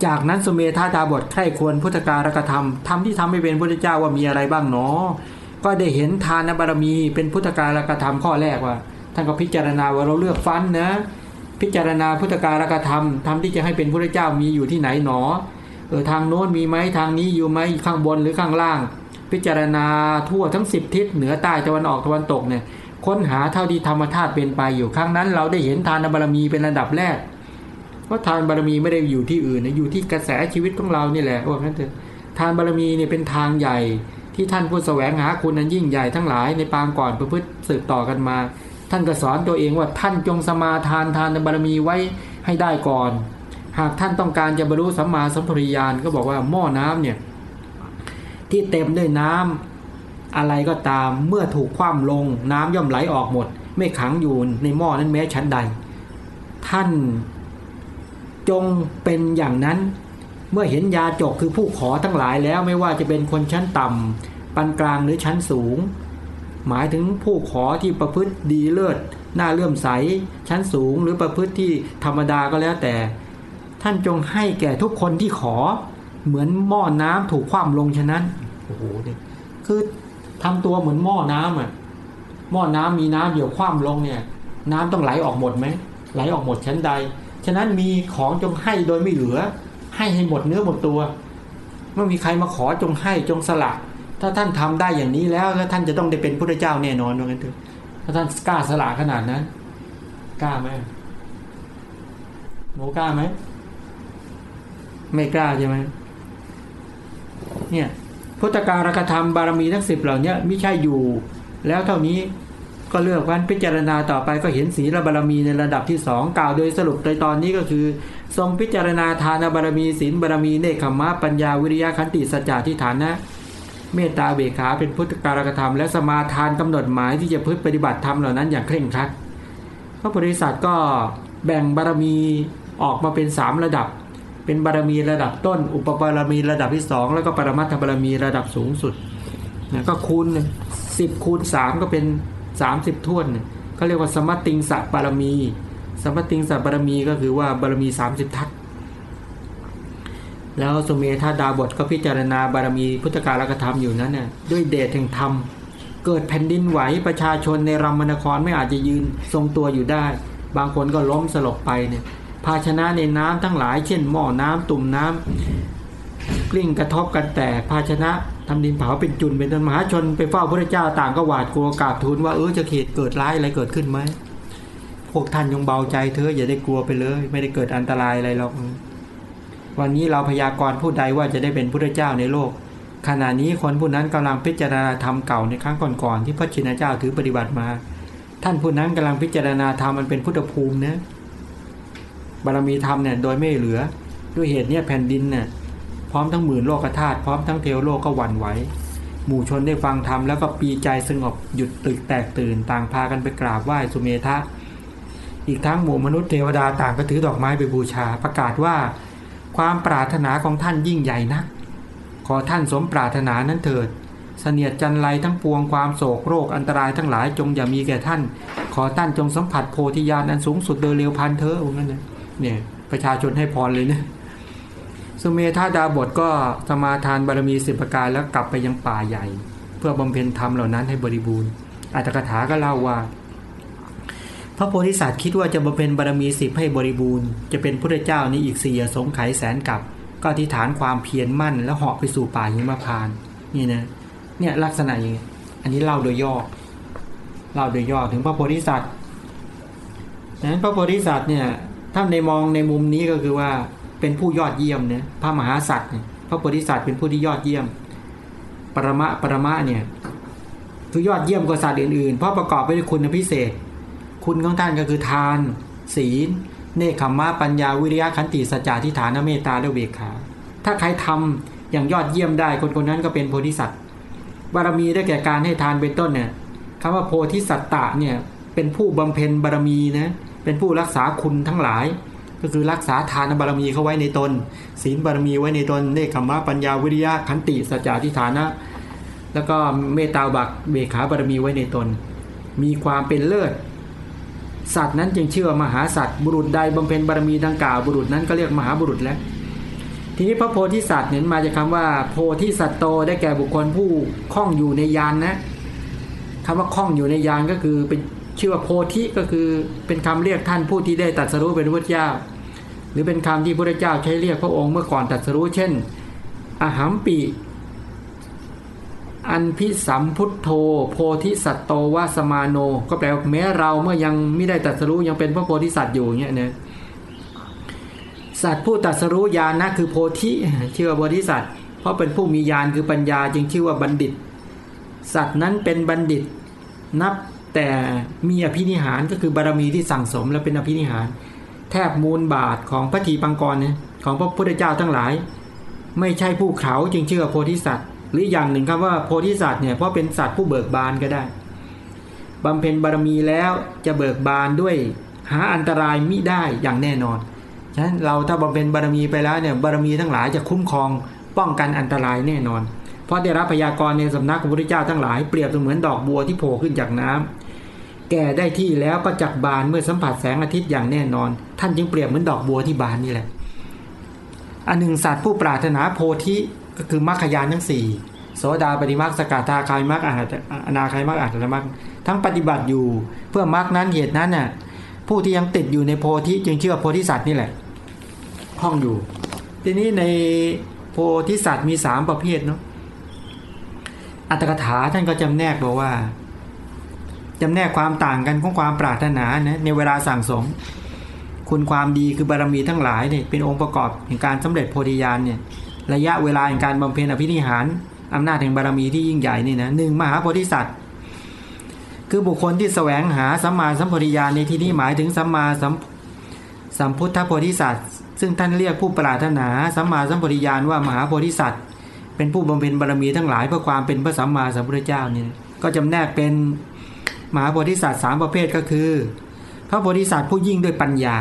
S1: จากนั้นสุเมธาดาบทใคร่ควรพุทธการกธรรมทำที่ทำให้เป็นพุทธเจ้าว่ามีอะไรบ้างหนอก็ได้เห็นทานบารมีเป็นพุทธการกธรรมข้อแรกว่าท่านก็พิจารณาว่าเราเลือกฟันนะพิจารณาพุทธการกธรรมทำที่จะให้เป็นพุทธเจ้ามีอยู่ที่ไหนหนอเออทางโน้นมีไหมทางนี้อยู่ไหมข้างบนหรือข้างล่าง พิจารณาทั่วทั้งสิบทิศเหนือใต้ตะวันออกตะวันตกเนี่ยค้นหาเท่าที่ธรรมธาตุเป็นไปอยู่ครั้งนั้น เราได้เห็นทานบารมีเป็นระดับแรก เพราะทานบารมีไม่ได้อยู่ที่อื่นนะอยู่ที่กระแสชีวิตของเรานี่แหละว่างั้นเถอะทานบารมีเนี่ยเป็นทางใหญ่ ที่ท่านผู้แสวงหาคุณนั้นยิ่งใหญ่ทั้งหลายในปางก่อนประพฤติสืบต่อกันมา ท่านก็สอนตัวเองว่าท่านจงสมาทานทานบารมีไว้ให้ได้ก่อน หากท่านต้องการจะบรรลุสัมมาสัมปริยานก็บอกว่าหม้อน้ำเนี่ยที่เต็มด้วยน้ำอะไรก็ตามเมื่อถูกคว่ำลงน้ำย่อมไหลออกหมด ไม่ขังอยู่ในหม้อนั้นแม้ชั้นใด ท่าน จงเป็นอย่างนั้น เมื่อเห็นยาจกคือผู้ขอทั้งหลายแล้วไม่ว่าจะเป็นคนชั้นต่ำปานกลางหรือชั้นสูง หมายถึงผู้ขอที่ประพฤติดีเลิศหน้าเลื่อมใส ชั้นสูงหรือประพฤติที่ธรรมดาก็แล้วแต่ ท่านจงให้แก่ทุกคนที่ขอ เหมือนหม้อน้ำถูกคว่ำลงฉะนั้นโอ้โหเนี่ยคือทำตัวเหมือนหม้อน้ำอะหม้อน้ำมีน้ำเดี๋ยวคว่ำลงเนี่ย น้ำต้องไหลออกหมดไหมไหลออกหมดชั้นใด ฉะนั้นมีของจงให้โดยไม่เหลือ ให้ให้หมดเนื้อหมดตัวเมื่อมีใครมาขอจงให้จงสละถ้าท่านทำได้อย่างนี้แล้วแล้วท่านจะต้องได้เป็นพระเจ้าแน่นอนว่างั้นเถอะถ้าท่านกล้าสละขนาดนั้นกล้าไหมโมกล้าไหมไม่กล้าใช่ไหมเนี่ยพุทธการกธรรมบารมีทั้งสิบเหล่านี้ไม่ใช่อยู่ แล้วเท่านี้ ก็เลือกวันพิจารณาต่อไปก็เห็นศีลบารมีในระดับที่สองกล่าวโดยสรุปโดยตอนนี้ก็คือ ทรงพิจารณาทานบารมีศีลบารมีเนคขมะปัญญาวิริยะขันติสัจจะทิฏฐานะ เมตตาเบขาเป็นพุทธการกธรรม และสมาทานกำหนดหมายที่จะพึ่ปฏิบัติธรรมเหล่านั้นอย่างเคร่งครัดพระบริษัทก็แบ่งบารมีออกมาเป็นสามระดับ เป็นบารมีระดับต้น อุปบารมีระดับที่สองแล้วก็ปรมัตถบารมีระดับสูงสุดนะก็คูณสิบคูณสามก็เป็น สามสิบท่วนเขาเรียกว่าสมติงสับารมี สมติงสับารมีก็คือว่าบารมีสามสิบทัศแล้วสมเมธาดาบทก็พิจารณาบารมีพุทธกาลกธรรมอยู่นั้นน่ะด้วยเดชแห่งธรรม เกิดแผ่นดินไหวประชาชนในรัมมนครไม่อาจจะยืนทรงตัวอยู่ได้ บางคนก็ล้มสลบไปเนี่ยภาชนะในน้ำทั้งหลายเช่นหม้อน้ำตุ่มน้ำ กลิ้งกระทบกันแตกภาชนะทำดินเผาเป็นจุนเป็นต้นมหาชนไปเฝ้าพระเจ้าต่างก็หวาดกลัวกราบทูลว่าเออจะเกิดเกิดร้ายอะไรเกิดขึ้นไหมพวกท่านยงเบาใจเถออย่าได้กลัวไปเลย ไม่ได้เกิดอันตรายอะไรหรอกวันนี้เราพยากรณ์ผู้ใดว่าจะได้เป็นพุทธเจ้าในโลก ขณะนี้คนผู้นั้นกำลังพิจารณาธรรมเก่าในครั้งก่อนๆที่พระชินเจ้าถือปฏิบัติมา ท่านผู้นั้นกำลังพิจารณาธรรมมันเป็นพุทธภูมินะบารมีธรรมเนี่ยโดยไม่เหลือ ด้วยเหตุเนี้ยแผ่นดินเนี่ย พร้อมทั้งหมื่นโลกธาตุพร้อมทั้งเทวโลกก็หวั่นไหวหมู่ชนได้ฟังธรรมแล้วก็ปีใจสงบหยุดตึกแตกตื่นต่างพากันไปกราบไหว้สุเมธะอีกทั้งหมู่มนุษย์เทวดาต่างก็ถือดอกไม้ไปบูชาประกาศว่า ความปรารถนาของท่านยิ่งใหญ่นัก ขอท่านสมปรารถนานั้นเถิด เสนียดจันไรทั้งปวงความโศกโรคอันตรายทั้งหลายจงอย่ามีแก่ท่าน ขอท่านจงสัมผัสโพธิญาณอันสูงสุดโดยเร็วพันเถอะว่างั้นนะเนี่ยประชาชนให้พรเลยเนะ สุเมธาดาบทก็สมาทานบารมีสิบประการแล้วกลับไปยังป่าใหญ่ เพื่อบำเพ็ญธรรมเหล่านั้นให้บริบูรณ์อัตถกถาก็เล่าว่า พระโพธิสัตว์คิดว่าจะบำเพ็ญบารมีสิบให้บริบูรณ์ จะเป็นพระเจ้านี้อีกสี่สงไขยแสนกับ ก็อธิษฐานความเพียรมั่น แล้วเหาะไปสู่ป่าหิมพานนี่นะเนี่ยลักษณะอย่างนี้อันนี้เล่าโดยย่อเล่าโดยย่อถึงพระโพธิสัตว์นั้นพระโพธิสัตว์เนี่ยถ้าในมองในมุมนี้ก็คือว่า เป็นผู้ยอดเยี่ยมเนี่ยพระมหาสัตว์เนี่ยพระโพธิสัตว์เป็นผู้ที่ยอดเยี่ยม ปรมะปรมะเนี่ยคือยอดเยี่ยมกว่าสัตว์อื่นๆ เพราะประกอบไปด้วยคุณพิเศษ คุณของท่านก็คือทาน ศีล เนคขมมะปัญญาวิริยะขันติสัจจะทิฏฐานเมตตาและเวขา ถ้าใครทำอย่างยอดเยี่ยมได้คนคนนั้นก็เป็นโพธิสัตว์บารมีได้แก่การให้ทานเป็นต้นเนี่ยคำว่าโพธิสัตตะเนี่ยเป็นผู้บำเพ็ญบารมีนะเป็นผู้รักษาคุณทั้งหลาย ก็คือรักษาทานบารมีเขาไว้ในตน ศีลบารมีไว้ในตนเนคขมะปัญญาวิริยะขันติสัจจะทิฏฐานะ แล้วก็เมตตาบักเบขาบารมีไว้ในตน มีความเป็นเลิศสัตว์นั้นจึงเชื่อมหาสัตว์บุรุษใดบำเพ็ญบารมีดังกล่าวบุรุษนั้นก็เรียกมหาบุรุษแล้ว ทีนี้พระโพธิสัตว์เนี่ยมาจากคาว่า โพธิสัตโตได้แก่บุคคลผู้คล้องอยู่ในยานนะคำว่าคล้องอยู่ในยานก็คือเป็นชื่อว่าโพธิก็คือเป็นคำเรียกท่านผู้ที่ได้ตรัสรู้เป็นพระเจ้า รือเป็นคำที่พระเจ้าใช้เรียกพระองค์เมื่อก่อนตรัสรู้เช่น อหัมปี อันพิสัมพุทโธ โพธิสัตโตวาสมาโน ก็แปลว่าแม้เราเมื่อยังไม่ได้ตรัสรู้ยังเป็นพระโพธิสัตว์อยู่เนี่ยนะสัตว์ผู้ตรัสรู้ญาณนะคือโพธิชื่อว่าโพธิสัตว์เพราะเป็นผู้มีญาณคือปัญญาจึงชื่อว่าบัณฑิต สัตว์นั้นเป็นบัณฑิตนับแต่มีอภินิหารก็คือบารมีที่สั่งสมและเป็นอภินิหาร แทบมูลบาทของพระทีปังกรเนี่ยของพระพุทธเจ้าทั้งหลาย ไม่ใช่ผู้เขาจึงเชื่อโพธิสัตว์ หรืออย่างหนึ่งคำว่าโพธิสัตว์เนี่ยเพราะเป็นสัตว์ผู้เบิกบานก็ได้บำเพ็ญบารมีแล้วจะเบิกบานด้วยหาอันตรายมิได้อย่างแน่นอนฉะนั้นเราถ้าบำเพ็ญบารมีไปแล้วเนี่ยบารมีทั้งหลายจะคุ้มครองป้องกันอันตรายแน่นอน เพราะได้รับพยากรณ์ในสำนักของพระพุทธเจ้าทั้งหลายเปรียบเสมือนดอกบัวที่โผล่ขึ้นจากน้ำ แก่ได้ที่แล้วก็จักบานเมื่อสัมผัสแสงอาทิตย์อย่างแน่นอน ท่านจึงเปรียบเหมือนดอกบัวที่บานนี่แหละ อันหนึ่งสัตว์ผู้ปรารถนาโพธิก็คือมรรคยานทั้งสี่โสดาปฏิมรรคสกทาคายมรรคอานาคายมรรคอาหารมรรคทั้งปฏิบัติอยู่เพื่อมรรคนั้นเหตุนั้นน่ะผู้ที่ยังติดอยู่ในโพธิจึงเชื่อโพธิสัตว์นี่แหละ ห้องอยู่ ทีนี้ในโพธิสัตว์มีสามประเภทเนาะอัตถกถาท่านก็จำแนกบอกว่า จำแนกความต่างกันของความปรารถนานะในเวลาสั่งสม คุณความดีคือบารมีทั้งหลายเนี่ยเป็นองค์ประกอบแห่งการสำเร็จโพธิญาณเนี่ยระยะเวลาแห่งการบำเพ็ญอภินิหารอำนาจแห่งบารมีที่ยิ่งใหญ่นี่นะหนึ่งมหาโพธิสัตว์ คือบุคคลที่แสวงหาสัมมาสัมโพธิญาณในที่นี้หมายถึงสัมมาสัมสัมพุทธโพธิสัตว์ ซึ่งท่านเรียกผู้ปรารถนาสัมมาสัมโพธิญาณว่ามหาโพธิสัตว์ เป็นผู้บำเพ็ญบารมีทั้งหลายเพื่อความเป็นพระสัมมาสัมพุทธเจ้านี่ก็จำแนกเป็น มหาโพธิสัตว์สามประเภทก็คือ พระโพธิสัตว์ผู้ยิ่งด้วยปัญญา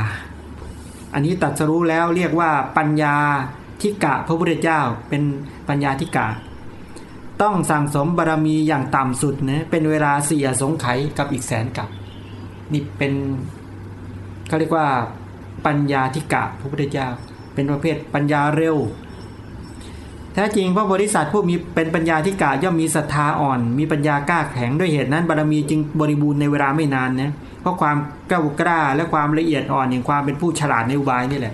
S1: อันนี้ตัดสรู้แล้วเรียกว่าปัญญาทิกะพระพุทธเจ้าเป็นปัญญาทิกะ ต้องสั่งสมบารมีอย่างต่ำสุดนะเป็นเวลาสี่อสงไขยกับอีกแสนกับนี่เป็นเขาเรียกว่าปัญญาทิกะพระพุทธเจ้า เป็นประเภทปัญญาเร็ว แท้จริงพระโพธิสัตว์ผู้มีเป็นปัญญาทิกะย่อมมีศรัทธาอ่อน มีปัญญากล้าแข็งด้วยเหตุนั้นบารมีจึงบริบูรณ์ในเวลาไม่นานนะเพราะความกล้ากล้าและความละเอียดอ่อนอย่างความเป็นผู้ฉลาดในอุบายนี่แหละ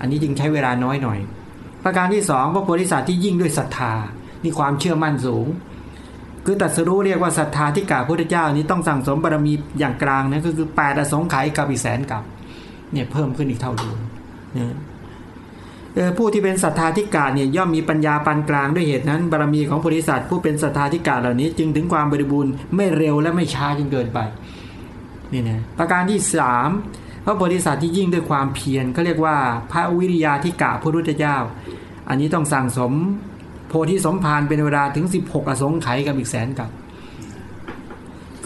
S1: อันนี้จึงใช้เวลาน้อยหน่อย ประการที่สองพระโพธิสัตว์ที่ยิ่งด้วยศรัทธานี่ความเชื่อมั่นสูง คือตัดสรู้เรียกว่าศรัทธาที่กาพระพุทธเจ้านี้ต้องสั่งสมบารมีอย่างกลางนะก็คือแปดอสงไขยกับอีแสนกับเนี่ยเพิ่มขึ้นอีกเท่าเดิมเนะ ผู้ที่เป็นศรัทธาธิกาเนี่ยย่อมมีปัญญาปานกลางด้วยเหตุนั้น บารมีของโพธิสัตว์ผู้เป็นศรัทธาธิกาเหล่านี้ จึงถึงความบริบูรณ์ไม่เร็วและไม่ช้าจนเกินไปนี่นะประการที่สามพระโพธิสัตว์ที่ยิ่งด้วยความเพียรเขาเรียกว่าพระวิริยาธิกะพระพุทธเจ้า อันนี้ต้องสั่งสมโพธิสมภารเป็นเวลาถึง 16 อสงไขยกับอีกแสนกับ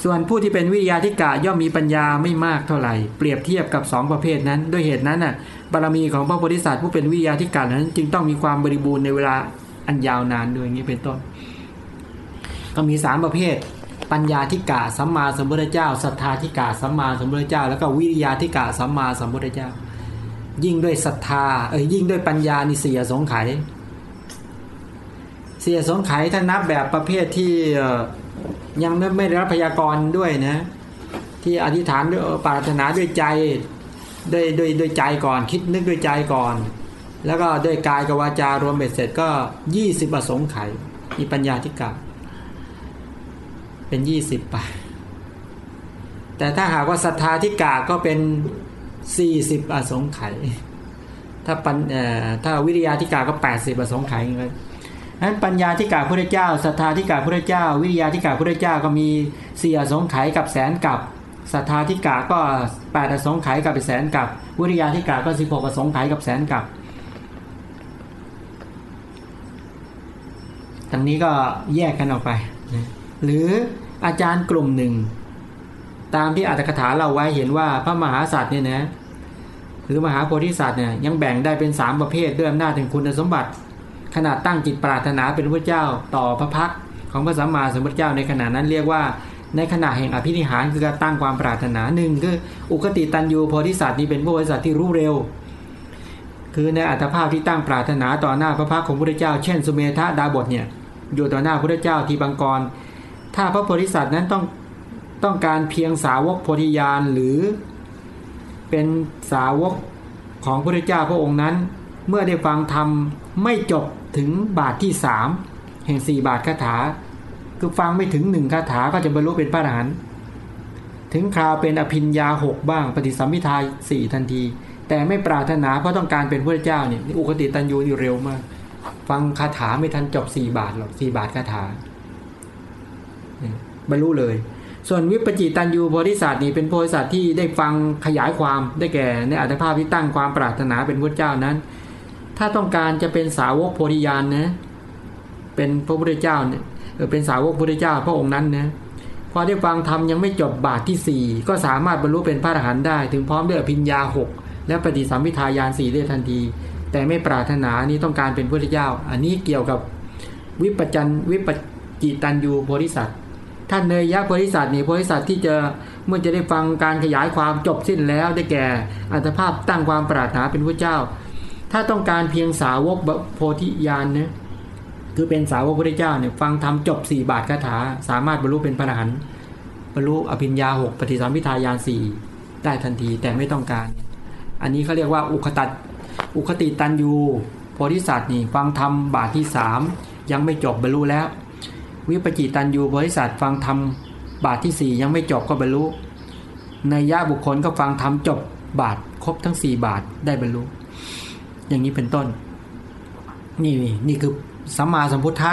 S1: ส่วนผู้ที่เป็นวิริยาธิกะย่อมมีปัญญาไม่มากเท่าไหร่ เปรียบเทียบกับสองประเภทนั้น ด้วยเหตุนั้นน่ะบารมีของพระโพธิสัตว์ผู้เป็นวิริยาธิกะนั้น จึงต้องมีความบริบูรณ์ในเวลาอันยาวนานด้วยอย่างนี้เป็นต้น ก็มีสามประเภท ปัญญาธิกะสัมมาสัมพุทธเจ้าศรัทธาธิกะสัมมาสัมพุทธเจ้า แล้วก็วิริยาธิกะสัมมาสัมพุทธเจ้า ยิ่งด้วยศรัทธาเอ้ยยิ่งด้วยปัญญานิเสียสงไขยเสียสงไขยถ้านับแบบประเภทที่ ยังไม่ได้รับพยากรณ์ด้วยนะ ที่อธิษฐานด้วยปรารถนาด้วยใจด้วยด้วยด้วยใจก่อนคิดนึกด้วยใจก่อน แล้วก็ด้วยกายกับวาจารวมเบ็ดเสร็จก็ยี่สิบอสงไขมีปัญญาธิกะเป็นยี่สิบไปแต่ถ้าหากว่าศรัทธาธิกาก็เป็นสี่สิบอสงไขยถ้าปัญถ้าวิริยาธิกาก็แปดสิบอสงไขเงี้ย นั้นปัญญาที่กาพระเจ้าศรัทธาที่กาพระเจ้า วิริยาที่กาพระเจ้าก็มีเสี่อสงไขยกับแสนกับศรัทธาที่กาก็แปดอสงไขยกับแสนกับ วิริยาที่กาก็สิบหกอสงไขยกับแสนกับทั้งนี้ก็แยกกันออกไป หรืออาจารย์กลุ่มหนึ่ง ตามที่อัตถกถาเราไว้เห็นว่าพระมหาสัตว์เนี่ยนะหรือมหาโพธิสัตว์เนี่ยยังแบ่งได้เป็นสามประเภทด้วยอำนาจแห่งคุณสมบัติ ขนาดตั้งจิตปรารถนาเป็นพระเจ้าต่อพระพักของพระสัมมาสัมพุทธเจ้าในขณะนั้นเรียกว่า ในขณะแห่งอภินิหารคือการตั้งความปรารถนาหนึ่งคืออุคติตันยูโพธิสัตว์นี้เป็นพระโพธิสัตว์ที่รู้เร็ว คือในอัตภาพที่ตั้งปรารถนาต่อหน้าพระพักของพระเจ้า เช่นสุเมธาดาบทเนี่ยอยู่ต่อหน้าพระเจ้าทีบังกร ถ้าพระโพธิสัตว์นั้นต้องต้องการเพียงสาวกโพธิญาณหรือเป็นสาวกของพระเจ้าพระองค์นั้น เมื่อได้ฟังธรรม ไม่จบถึงบาทที่สามแห่งสี่บาทคาถา คือฟังไม่ถึงหนึ่งคาถาก็จะบรรลุเป็นพระอรหันต์ถึงคราวเป็นอภิญญาหกบ้าง ปฏิสัมพิทาสี่ทันที แต่ไม่ปรารถนาเพราะต้องการเป็นพระเจ้าเนี่ยอุคติตันยูนี่เร็วมาก ฟังคาถาไม่ทันจบสี่บาทหรอกสี่บาทคาถาบรรลุเลย ส่วนวิปจิตันยูโพธิสัตว์นี่เป็นโพธิสัตว์ที่ได้ฟังขยายความได้แก่ในอัตภาพที่ตั้งความปรารถนาเป็นพระเจ้านั้น ถ้าต้องการจะเป็นสาวกโพธิญาณนะเป็นพระพุทธเจ้าเนี่ยเออเป็นสาวกพระพุทธเจ้าพระองค์นั้นนะพอได้ฟังธรรมยังไม่จบบาทที่สี่ก็สามารถบรรลุเป็นพระอรหันต์ได้ ถึงพร้อมด้วยอภิญญาหกและปฏิสัมพิทายานสี่ได้ทันที แต่ไม่ปรารถนานี้ต้องการเป็นพระพุทธเจ้า อันนี้เกี่ยวกับวิปจันวิปจิตันยูโพธิสัตว์ท่านเนยยะโพธิสัตว์นี่โพธิสัตว์ที่จะเมื่อจะได้ฟังการขยายความจบสิ้นแล้วได้แก่ อัตภาพตั้งความปรารถนาเป็นพระเจ้า ถ้าต้องการเพียงสาวกโพธิญาณนะคือเป็นสาวกพระเจ้าเนี่ยฟังทำจบสี่บาทคาถา สามารถบรรลุเป็นพระอรหันต์บรรลุอภิญญาหกปฏิสัมพิทายานสี่ได้ทันทีแต่ไม่ต้องการ อันนี้เขาเรียกว่าอุคตัดอุคติตันยูโพธิสัตว์นี่ฟังธรรมบาทที่สามยังไม่จบบรรลุแล้ว วิปจิตันยูโพธิสัตว์ฟังธรรมบาทที่สี่ยังไม่จบก็บรรลุในยะบุคคลก็ฟังธรรมจบบาทครบทั้งสี่บาทได้บรรลุ อย่างนี้เป็นต้น นี่นี่คือสัมมาสัมพุทธะ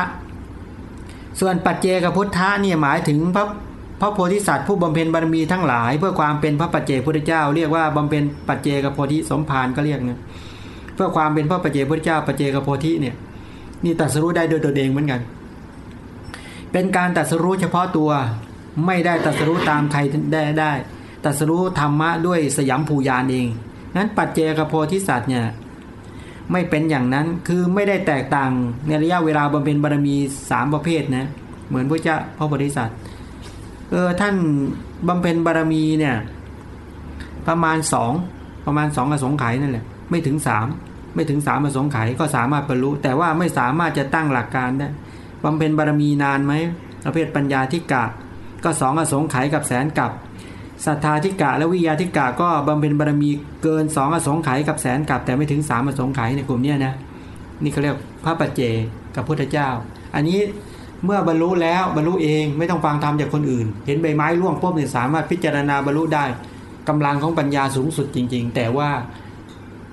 S1: ส่วนปัจเจกพุทธะเนี่ยหมายถึงพระพระโพธิสัตว์ผู้บำเพ็ญบารมีทั้งหลาย เพื่อความเป็นพระปัจเจกพุทธเจ้า เรียกว่าบำเพ็ญปัจเจกโพธิสมภารก็เรียกนะเพื่อความเป็นพระปัจเจกพุทธเจ้าปัจเจกโพธิเนี่ยนี่ตรัสรู้ได้โดยตัวเองเหมือนกัน เป็นการตรัสรู้เฉพาะตัวไม่ได้ตรัสรู้ตามใครได้ได้ตรัสรู้ธรรมะด้วยสยามภูยานเองนั้นปัจเจกโพธิสัตว์เนี่ย ไม่เป็นอย่างนั้นคือไม่ได้แตกต่างในระยะเวลาบำเพ็ญบารมีสามประเภทนะเหมือนพระเจ้าพระโพธิสัตว์เออท่านบำเพ็ญบารมีเนี่ยประมาณสองประมาณสองอสงไขยนั่นแหละไม่ถึงสามไม่ถึงสามอสงไขยก็สามารถบรรลุแต่ว่าไม่สามารถจะตั้งหลักการได้บำเพ็ญบารมีนานไหมประเภทปัญญาธิกะก็สองอสงไขยกับแสนกับ ศรัทธาธิกะและวิยาธิกะก็บำเพ็ญบารมีเกินสองอสงไขยกับแสนกับแต่ไม่ถึงสามอสงไขยในกลุ่มนี้นะนี่เขาเรียกพระปัจเจกับพุทธเจ้า อันนี้เมื่อบรรลุแล้วบรรลุเองไม่ต้องฟังธรรมจากคนอื่น เห็นใบไม้ร่วงปุ๊บเนี่ยสามารถพิจารณาบรรลุได้กำลังของปัญญาสูงสุดจริง ๆ แต่ว่า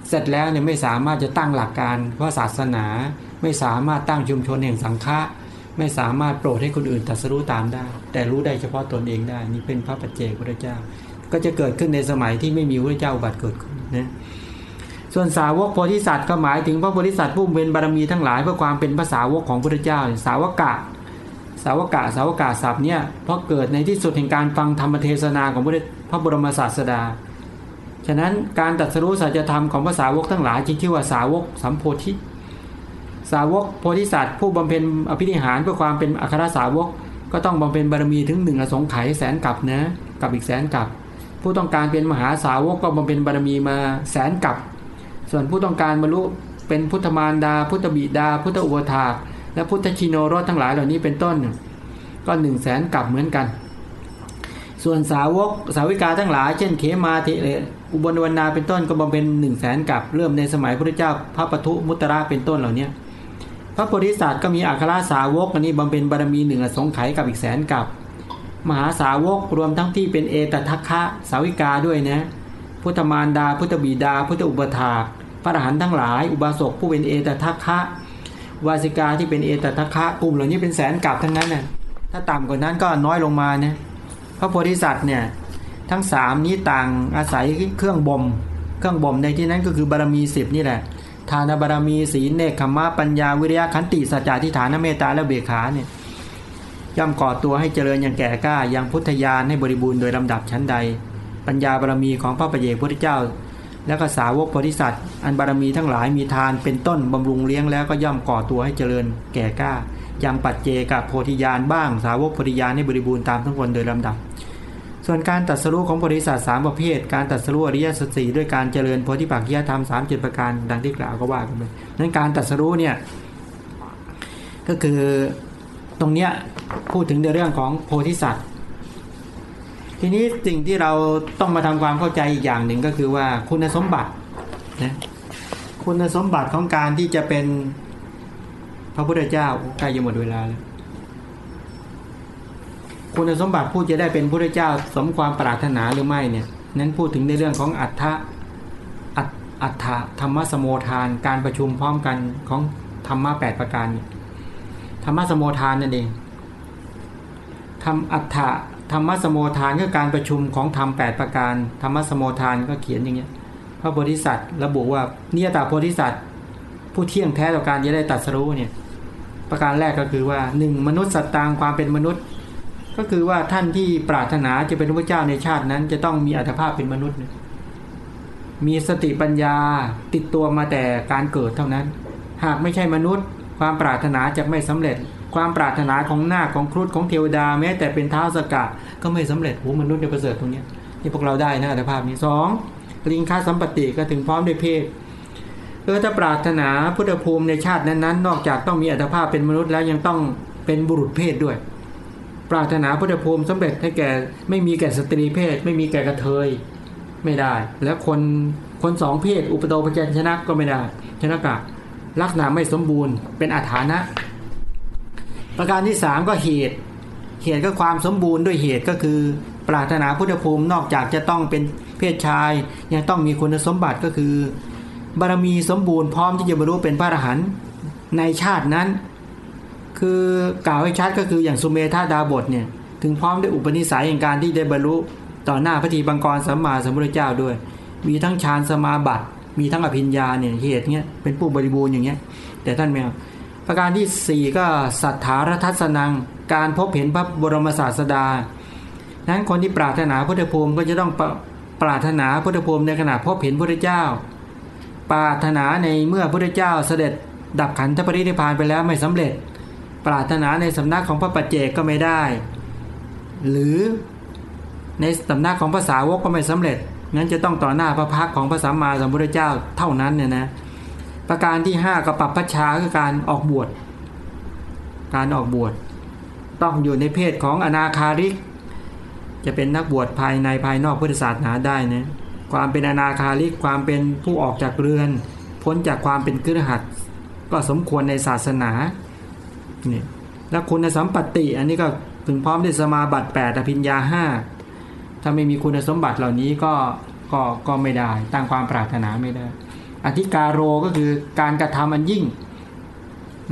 S1: เสร็จแล้วเนี่ยไม่สามารถจะตั้งหลักการพระศาสนา ไม่สามารถตั้งชุมชนแห่งสังฆะ ไม่สามารถโปรดให้คนอื่นตรัสรู้ตามได้ แต่รู้ได้เฉพาะตนเองได้ นี่เป็นพระปัจเจกพุทธเจ้า ก็จะเกิดขึ้นในสมัยที่ไม่มีพระเจ้าอุบัติเกิดขึ้นนะส่วนสาวกโพธิสัตว์ก็หมายถึงพระโพธิสัตว์ผู้เป็นบารมีทั้งหลายเพื่อความเป็นภาษาวกของพระเจ้า สาวกะ สาวกะ สาวกะศัพท์เนี่ยเพราะเกิดในที่สุดแห่งการฟังธรรมเทศนาของพระบรมศาสดา ฉะนั้นการตรัสรู้สัจธรรมของภาษาวกทั้งหลายจึงชื่อว่าสาวกสัมโพธิ สาวกโพธิสัตว์ ผู้บำเพ็ญอภินิหารเพื่อความเป็นอัครสาวก ก็ต้องบำเพ็ญบารมีถึงหนึ่งอสงไขยแสนกับนะกับอีกแสนกับ ผู้ต้องการเป็นมหาสาวกก็บำเพ็ญบารมีมาแสนกับ ส่วนผู้ต้องการบรรลุเป็นพุทธมารดา พุทธบิดา พุทธอุปถาและพุทธชิโนรสทั้งหลายเหล่านี้เป็นต้น ก็หนึ่งแสนกับเหมือนกัน ส่วนสาวกสาวิกาทั้งหลาย เช่นเขมาเทเอุบลวรรณาเป็นต้นก็บำเพ็ญหนึ่งแสนกับเริ่มในสมัยพระเจ้าพระปทุมุตระเป็นต้นเหล่านี้ พระโพธิสัตว์ก็มีอัครสาวกอันนี้บำเพ็ญบารมีหนึ่งอสงไขยกับอีกแสนกับ มหาสาวกรวมทั้งที่เป็นเอตทัคคะสาวิกาด้วยนะพุทธมารดา พุทธบิดา พุทธอุปถาพระอรหันต์ทั้งหลาย อุบาสกผู้เป็นเอตทัคคะวาสิกาที่เป็นเอตทัคคะกลุ่มเหล่านี้เป็นแสนกับทั้งนั้นน่ะถ้าต่ำกว่านั้นก็น้อยลงมานะพระโพธิสัตว์เนี่ยทั้งสามนี้ต่างอาศัยเครื่องบ่มเครื่องบ่มในที่นั้นก็คือบารมีสิบนี่แหละ ทานบารมีศีลเนคขมะปัญญาวิริยะขันติสัจจะทิฏฐานเมตตาและเบขาเนี่ยย่อมก่อตัวให้เจริญอย่างแก่กล้ายังพุทธญาณให้บริบูรณ์โดยลำดับชั้นใด ปัญญาบารมีของพระประเยกพุทธเจ้า แล้วก็สาวกโพธิสัตว์อันบารมีทั้งหลายมีทานเป็นต้นบำรุงเลี้ยงแล้วก็ย่อมก่อตัวให้เจริญแก่กล้ายังปัจเจกับโพธิญาณบ้าง สาวกโพธิญาณให้บริบูรณ์ตามทั้งคนโดยลำดับ ส่วนการตัดสรู้ของโพธิสัตว์สามประเภท การตัดสรู้อริยสัจสีด้วยการเจริญโพธิปักขียธรรมสามเจ็ดประการดังที่กล่าวก็ว่ากันไปนั้นการตัดสรู้เนี่ยก็คือตรงเนี้ยพูดถึงในเรื่องของโพธิสัตว์ทีนี้สิ่งที่เราต้องมาทำความเข้าใจอีกอย่างหนึ่งก็คือว่าคุณสมบัตินะคุณสมบัติของการที่จะเป็นพระพุทธเจ้าใกล้จะหมดเวลาแล้ว คุณสมบัติผู้จะได้เป็นพระเจ้าสมความปรารถนาหรือไม่เนี่ยนั้นพูดถึงในเรื่องของอัฏฐะอัฏอัฏฐะธรรมสมโมทาน การประชุมพร้อมกันของธรรมะแปดประการเนี่ยธรรมสมโมทานนั่นเองทำอัฏฐะธรรมสมโมทานก็การประชุมของธรรมแปดประการ ธรรมสมโมทานก็เขียนอย่างเงี้ยพระโพธิสัตว์ระบุว่านิยตาโพธิสัตว์ผู้เที่ยงแท้ต่อการจะได้ตัดสรู้เนี่ยประการแรกก็คือว่าหนึ่งมนุษย์สัตว์ตางความเป็นมนุษย์ ก็คือว่าท่านที่ปรารถนาจะเป็นพระเจ้าในชาตินั้น จะต้องมีอัตภาพเป็นมนุษย์ มีสติปัญญาติดตัวมาแต่การเกิดเท่านั้น หากไม่ใช่มนุษย์ ความปรารถนาจะไม่สำเร็จ ความปรารถนาของหน้าของครุฑของเทวดาแม้แต่เป็นเท้าสกะก็ไม่สำเร็จโอ้มนุษย์ในประเสริฐตรงนี้ที่พวกเราได้นะอัตภาพนี้สองลิงค่าสัมปติก็ถึงพร้อมด้วยเพศเออถ้าปรารถนาพุทธภูมิในชาตินั้นๆ นอกจากต้องมีอัตภาพเป็นมนุษย์แล้วยังต้องเป็นบุรุษเพศด้วย ปรารถนาพุทธภูมิสำเร็จให้แก่ไม่มีแก่สตรีเพศ ไม่มีแก่กระเทยไม่ได้ แล้วคนคนสองเพศ อุปโตปจัญชนะก็ไม่ได้ชนะกะลักษณะไม่สมบูรณ์เป็นอาถานะ ประการที่สามก็เหตุ เหตุก็ความสมบูรณ์ด้วยเหตุก็คือ ปรารถนาพุทธภูมินอกจากจะต้องเป็นเพศชาย ยังต้องมีคุณสมบัติก็คือ บารมีสมบูรณ์พร้อมที่จะบรรลุเป็นพระอรหันต์ในชาตินั้น คือกล่าวให้ชัดก็คืออย่างสุเมธาดาบทเนี่ยถึงพร้อมด้วยอุปนิสัยแห่งการที่ได้บรรลุต่อหน้าพระทีบังกรสัมมาสัมพุทธเจ้าด้วย มีทั้งฌานสมาบัติ มีทั้งอภิญญาเนี่ยเหตุเนี้ยเป็นผู้บริบูรณ์อย่างเงี้ยแต่ท่านไม่เอาประการที่สี่ก็สัทธารทัศนัง การพบเห็นพระบรมศาสดา นั้นคนที่ปรารถนาพุทธภูมิก็จะต้องปรปรารถนาพุทธภูมิในขณะพบเห็นพระเจ้า ปรารถนาในเมื่อพระเจ้าเสด็จดับขันธปรินิพพานไปแล้วไม่สำเร็จ ปรารถนาในสำนักของพระปัจเจกก็ไม่ได้ หรือในสำนักของภาษาวกก็ไม่สำเร็จงั้นจะต้องต่อหน้าพระพักของพระสัมมาสัมพุทธเจ้าเท่านั้นเนี่ยนะประการที่ห้าก็ปรับพัชชาคือการออกบวช การออกบวช ต้องอยู่ในเพศของอนาคาริก จะเป็นนักบวชภายในภายนอกพุทธศาสนาได้นะความเป็นอนาคาริกความเป็นผู้ออกจากเรือน พ้นจากความเป็นกฤหัสถ์ก็สมควรในศาสนา นี่แล้วคุณสัมปติ อันนี้ก็ถึงพร้อมด้วยสมาบัติ8อภิญญาห้าถ้าไม่มีคุณสมบัติเหล่านี้ก็ก็ก็ไม่ได้ตั้งความปรารถนาไม่ได้ อธิการโรก็คือการกระทำอันยิ่ง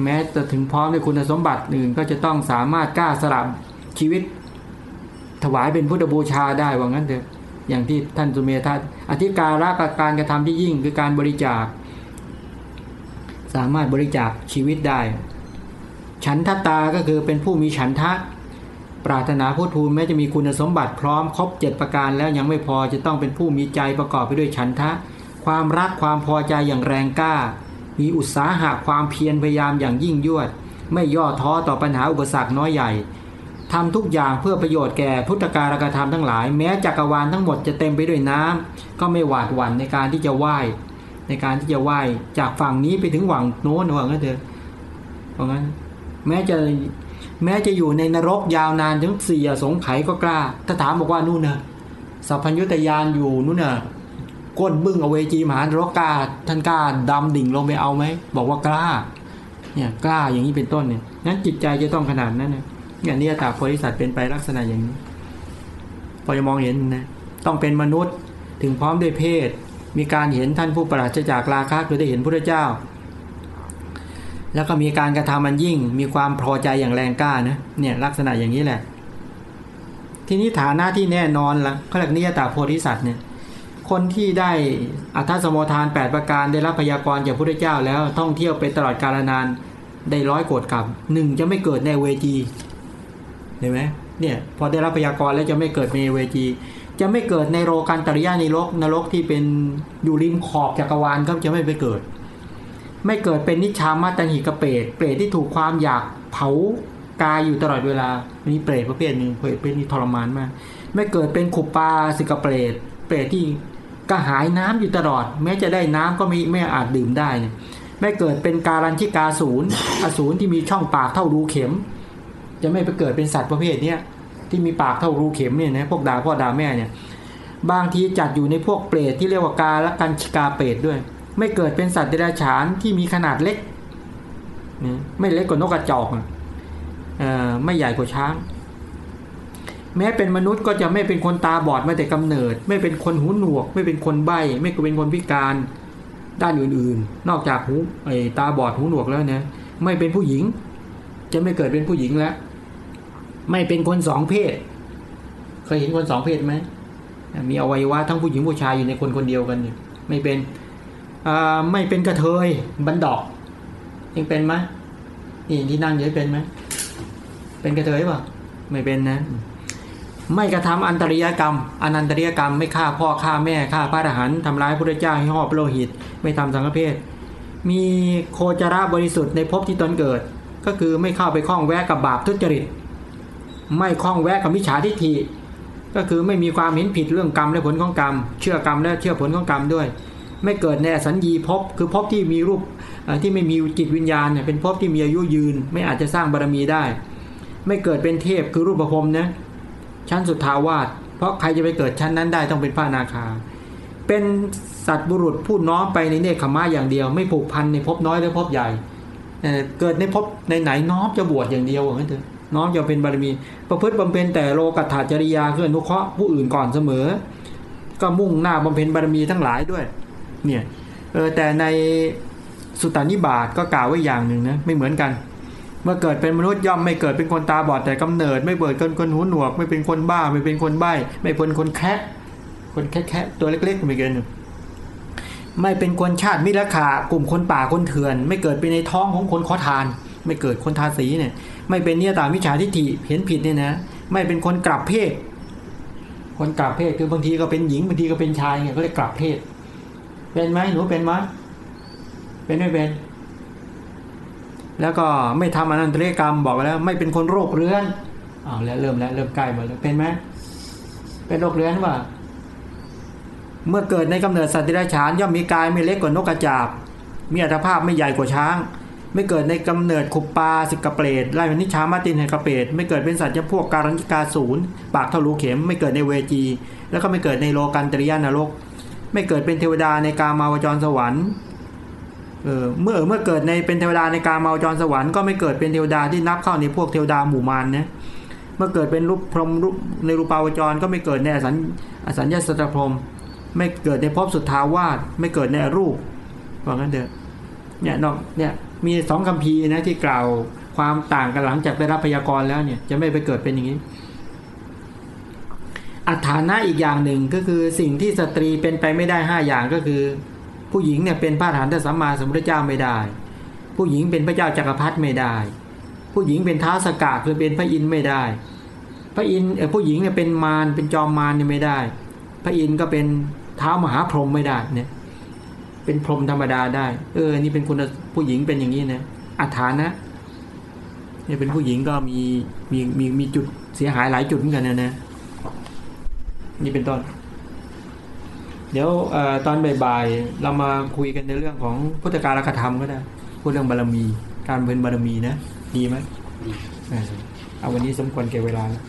S1: แม้จะถึงพร้อมด้วยคุณสมบัติอื่นก็จะต้องสามารถกล้าสลับชีวิต ถวายเป็นพุทธบูชาได้ว่างั้นเถอะอย่างที่ท่านสุเมธาอธิการะกับการกระทำที่ยิ่งคือการบริจาค สามารถบริจาคชีวิตได้ ฉันทตาก็คือเป็นผู้มีฉันทะ ปรารถนาพุทธภูมิแม้จะมีคุณสมบัติพร้อมครบเจ็ดประการแล้วยังไม่พอจะต้องเป็นผู้มีใจประกอบไปด้วยฉันทะ ความรักความพอใจอย่างแรงกล้า มีอุตสาหะความเพียรพยายามอย่างยิ่งยวด ไม่ย่อท้อต่อปัญหาอุปสรรคน้อยใหญ่ทำทุกอย่างเพื่อประโยชน์แก่พุทธการกธรรมทั้งหลาย แม้จักรวาลทั้งหมดจะเต็มไปด้วยน้ำก็ไม่หวาดหวั่นในการที่จะไหว้ในการที่จะไหว้จากฝั่งนี้ไปถึงหวังโน้นว่างั้นเถอะเพราะงั้น แม้จะแม้จะอยู่ในนรกยาวนานถึงสี่อสงไขยก็กล้า ถ้าถามบอกว่านู่นนะสัพพัญญุตยานอยู่นู่นนะก้นบึ้งเอาเวจีมหานรกกาท่านกล้าดำดิ่งลงไปเอาไหมบอกว่ากล้า เนี่ยกล้าอย่างนี้เป็นต้นเนี่ยนั้นจิตใจจะต้องขนาดนั้นเนี่ยอย่างนี้ตาโพธิสัตว์เป็นไปลักษณะอย่างนี้ พอจะมองเห็นนะต้องเป็นมนุษย์ถึงพร้อมด้วยเพศ มีการเห็นท่านผู้ปราศจากราคะคือได้เห็นพระเจ้า แล้วก็มีการกระทำมันยิ่ง มีความพอใจอย่างแรงกล้านะเนี่ยลักษณะอย่างนี้แหละ ทีนี้ฐานะที่แน่นอนละขาเรียกนิยตาโพธิสัตว์เนี่ยคนที่ได้อัทสมโมทาน 8 ประการได้รับพยากรณ์จากพระเจ้าแล้วท่องเที่ยวไปตลอดกาลนานได้ร้อยโกดกับหนึ่งจะไม่เกิดในเวจีเห็นไหมเนี่ยพอได้รับพยากรณ์แล้วจะไม่เกิดในเวจี จะไม่เกิดในโรกันตริยานิรกนรกที่เป็นอยู่ริมขอบจักรวาลก็จะไม่ไปเกิด ไม่เกิดเป็นนิชามาตันหิกเปรตเปรตที่ถูกความอยากเผากายอยู่ตลอดเวลามีเปรตประเภทหนึ่งเปรตเป็นที่ทรมานมาก ไม่เกิดเป็นขุปปาสิกเปรตเปรตที่กระหายน้ำอยู่ตลอด แม้จะได้น้ำก็ไม่ไม่อาจดื่มได้เนี่ยไม่เกิดเป็นการันชิกาศูนย์อสูรที่มีช่องปากเท่ารูเข็ม จะไม่ไปเกิดเป็นสัตว์ประเภทเนี้ยที่มีปากเท่ารูเข็มเนี่ยนะพวกดาพ่อดาแม่เนี่ยบางทีจัดอยู่ในพวกเปรตที่เรียกว่ากาและกันชิกาเปรตด้วย ไม่เกิดเป็นสัตว์เดรัจฉานที่มีขนาดเล็กไม่เล็กกว่านกกระจอกไม่ใหญ่กว่าช้าง แม้เป็นมนุษย์ก็จะไม่เป็นคนตาบอดมาแต่กำเนิด ไม่เป็นคนหูหนวก ไม่เป็นคนใบ้ไม่เป็นคนพิการด้านอื่นๆ นอกจากหูไอ้ตาบอดหูหนวกแล้วเนะไม่เป็นผู้หญิง จะไม่เกิดเป็นผู้หญิงแล้ว ไม่เป็นคนสองเพศ เคยเห็นคนสองเพศไหมมีอวัยวะทั้งผู้หญิงผู้ชายอยู่ในคนคนเดียวกันเนี่ยไม่เป็น ไม่เป็นกระเทยบันดอกยังเป็นไหมนี่ที่นั่งอยู่เป็นไหมเป็นกระเทยป่ะไม่เป็นนะ ไม่กระทำอันตริยกรรมอนันตริยกรรม ไม่ฆ่าพ่อฆ่าแม่ฆ่าพระอรหันต์ทำร้ายพระเจ้าให้หอบโลหิต ไม่ทำสังฆเพศมีโคจระบริสุทธิ์ในภพที่ตนเกิด ก็คือไม่เข้าไปข้องแวะกับบาปทุจริต ไม่ข้องแวะกับมิจฉาทิฏฐิก็คือไม่มีความเห็นผิดเรื่องกรรมและผลของกรรม เชื่อกรรมและเชื่อผลของกรรมด้วย ไม่เกิดในสัญญีภพคือภพที่มีรูปที่ไม่มีจิตวิญญาณเนี่ยเป็นภพที่มีอายุยืน ไม่อาจจะสร้างบารมีได้ ไม่เกิดเป็นเทพคือรูปภพนะชั้นสุดทาวาสเพราะใครจะไปเกิดชั้นนั้นได้ต้องเป็นพระนาคา เป็นสัตว์บุรุษผู้น้อมไปในเนคขมาอย่างเดียว ไม่ผูกพันในภพน้อยหรือภพใหญ่เกิดในภพในไหนน้อมจะบวชอย่างเดียวอย่างนั้นเถอะน้อมจะเป็นบารมี ประพฤติบำเพ็ญแต่โลกัตถาจริยาคืออนุเคราะห์ผู้อื่นก่อนเสมอ ก็มุ่งหน้าบำเพ็ญบารมีทั้งหลายด้วย เนี่ยเออแต่ในสุตตานิบาตก็กล่าวไว้อย่างหนึ่งนะไม่เหมือนกัน เมื่อเกิดเป็นมนุษย์ย่อมไม่เกิดเป็นคนตาบอดแต่กำเนิด ไม่เบิดเป็นคนหูหนวก ไม่เป็นคนบ้า ไม่เป็นคนใบ้ไม่เป็นคนแคะคนแคะแคะตัวเล็กๆไม่เกินไม่เป็นคนชาติมิรขากลุ่มคนป่าคนเถื่อน ไม่เกิดเป็นในท้องของคนขอทาน ไม่เกิดคนทาสีเนี่ย ไม่เป็นเนี่ยตามิจฉาทิฏฐิเห็นผิดเนี่ยนะ ไม่เป็นคนกลับเพศ คนกลับเพศคือบางทีก็เป็นหญิงบางทีก็เป็นชายไงเขาเรียกกลับเพศ เป็นไหมหนูเป็นไหมเป็นไม่เป็น แล้วก็ไม่ทำอนันตริยกรรมบอกแล้ว ไม่เป็นคนโรคเรื้อนอ้าวแล้วเริ่มแล้วเริ่มใกล้มาแล้วเป็นไหมเป็นโรคเรื้อนว่าเมื่อเกิดในกำเนิดสัตว์เดรัจฉานย่อมมีกายไม่เล็กกว่านกกระจาบ มีอัตภาพไม่ใหญ่กว่าช้าง ไม่เกิดในกำเนิดขุปปาสิกเปรตไล่เป็นนิชามาตินแห่งกระเปรตไม่เกิดเป็นสัตว์จำพวกการันติกาศูนย์ปากเท่ารูเข็ม ไม่เกิดในเวจี แล้วก็ไม่เกิดในโลกันตริยานรก ไม่เกิดเป็นเทวดาในกามาวจรสวรรค์เออเมื่อเมื่อเกิดในเป็นเทวดาในกามาวจรสวรรค์ก็ไม่เกิดเป็นเทวดาที่นับเข้าในพวกเทวดาหมู่มารนะเมื่อเกิดเป็นรูปพรหมรูปในรูปาวจรก็ไม่เกิดในอสัญอสัญญาสตรพรหมไม่เกิดในภพสุทธาวาสไม่เกิดในรูปว่างั้นเถอะเนี่ยนอกเนี่ยมีสองคำพีนะที่กล่าวความต่างกันหลังจากได้รับพยากรณ์แล้วเนี่ยจะไม่ไปเกิดเป็นอย่างนี้ อัฐานะอีกอย่างหนึ่งก็คือสิ่งที่สตรีเป็นไปไม่ได้ห้าอย่างก็คือ ผู้หญิงเนี่ยเป็นพระอรหันตสัมมาสัมพุทธเจ้าไม่ได้ ผู้หญิงเป็นพระเจ้าจักรพรรดิไม่ได้ ผู้หญิงเป็นท้าสกะคือเป็นพระอินทร์ไม่ได้ พระอินทร์เออผู้หญิงเนี่ยเป็นมารเป็นจอมมารเนี่ยไม่ได้ พระอินทร์ก็เป็นเท้ามหาพรหมไม่ได้เนี่ยเป็นพรหมธรรมดาได้ เออ นี่เป็นคุณผู้หญิงเป็นอย่างนี้นะอัฐานะเนี่ยเป็นผู้หญิงก็มีมีมีมีจุดเสียหายหลายจุดเหมือนกันนะนะ นี่เป็นต้น เดี๋ยวเออตอนบ่ายๆเรามาคุยกันในเรื่องของพุทธการคธรรมก็ได้พูดเรื่องบารมี การเป็นบารมีนะ ดีไหม
S2: ดี
S1: เออเอาวันนี้สมควรแก่เวลาแล้ว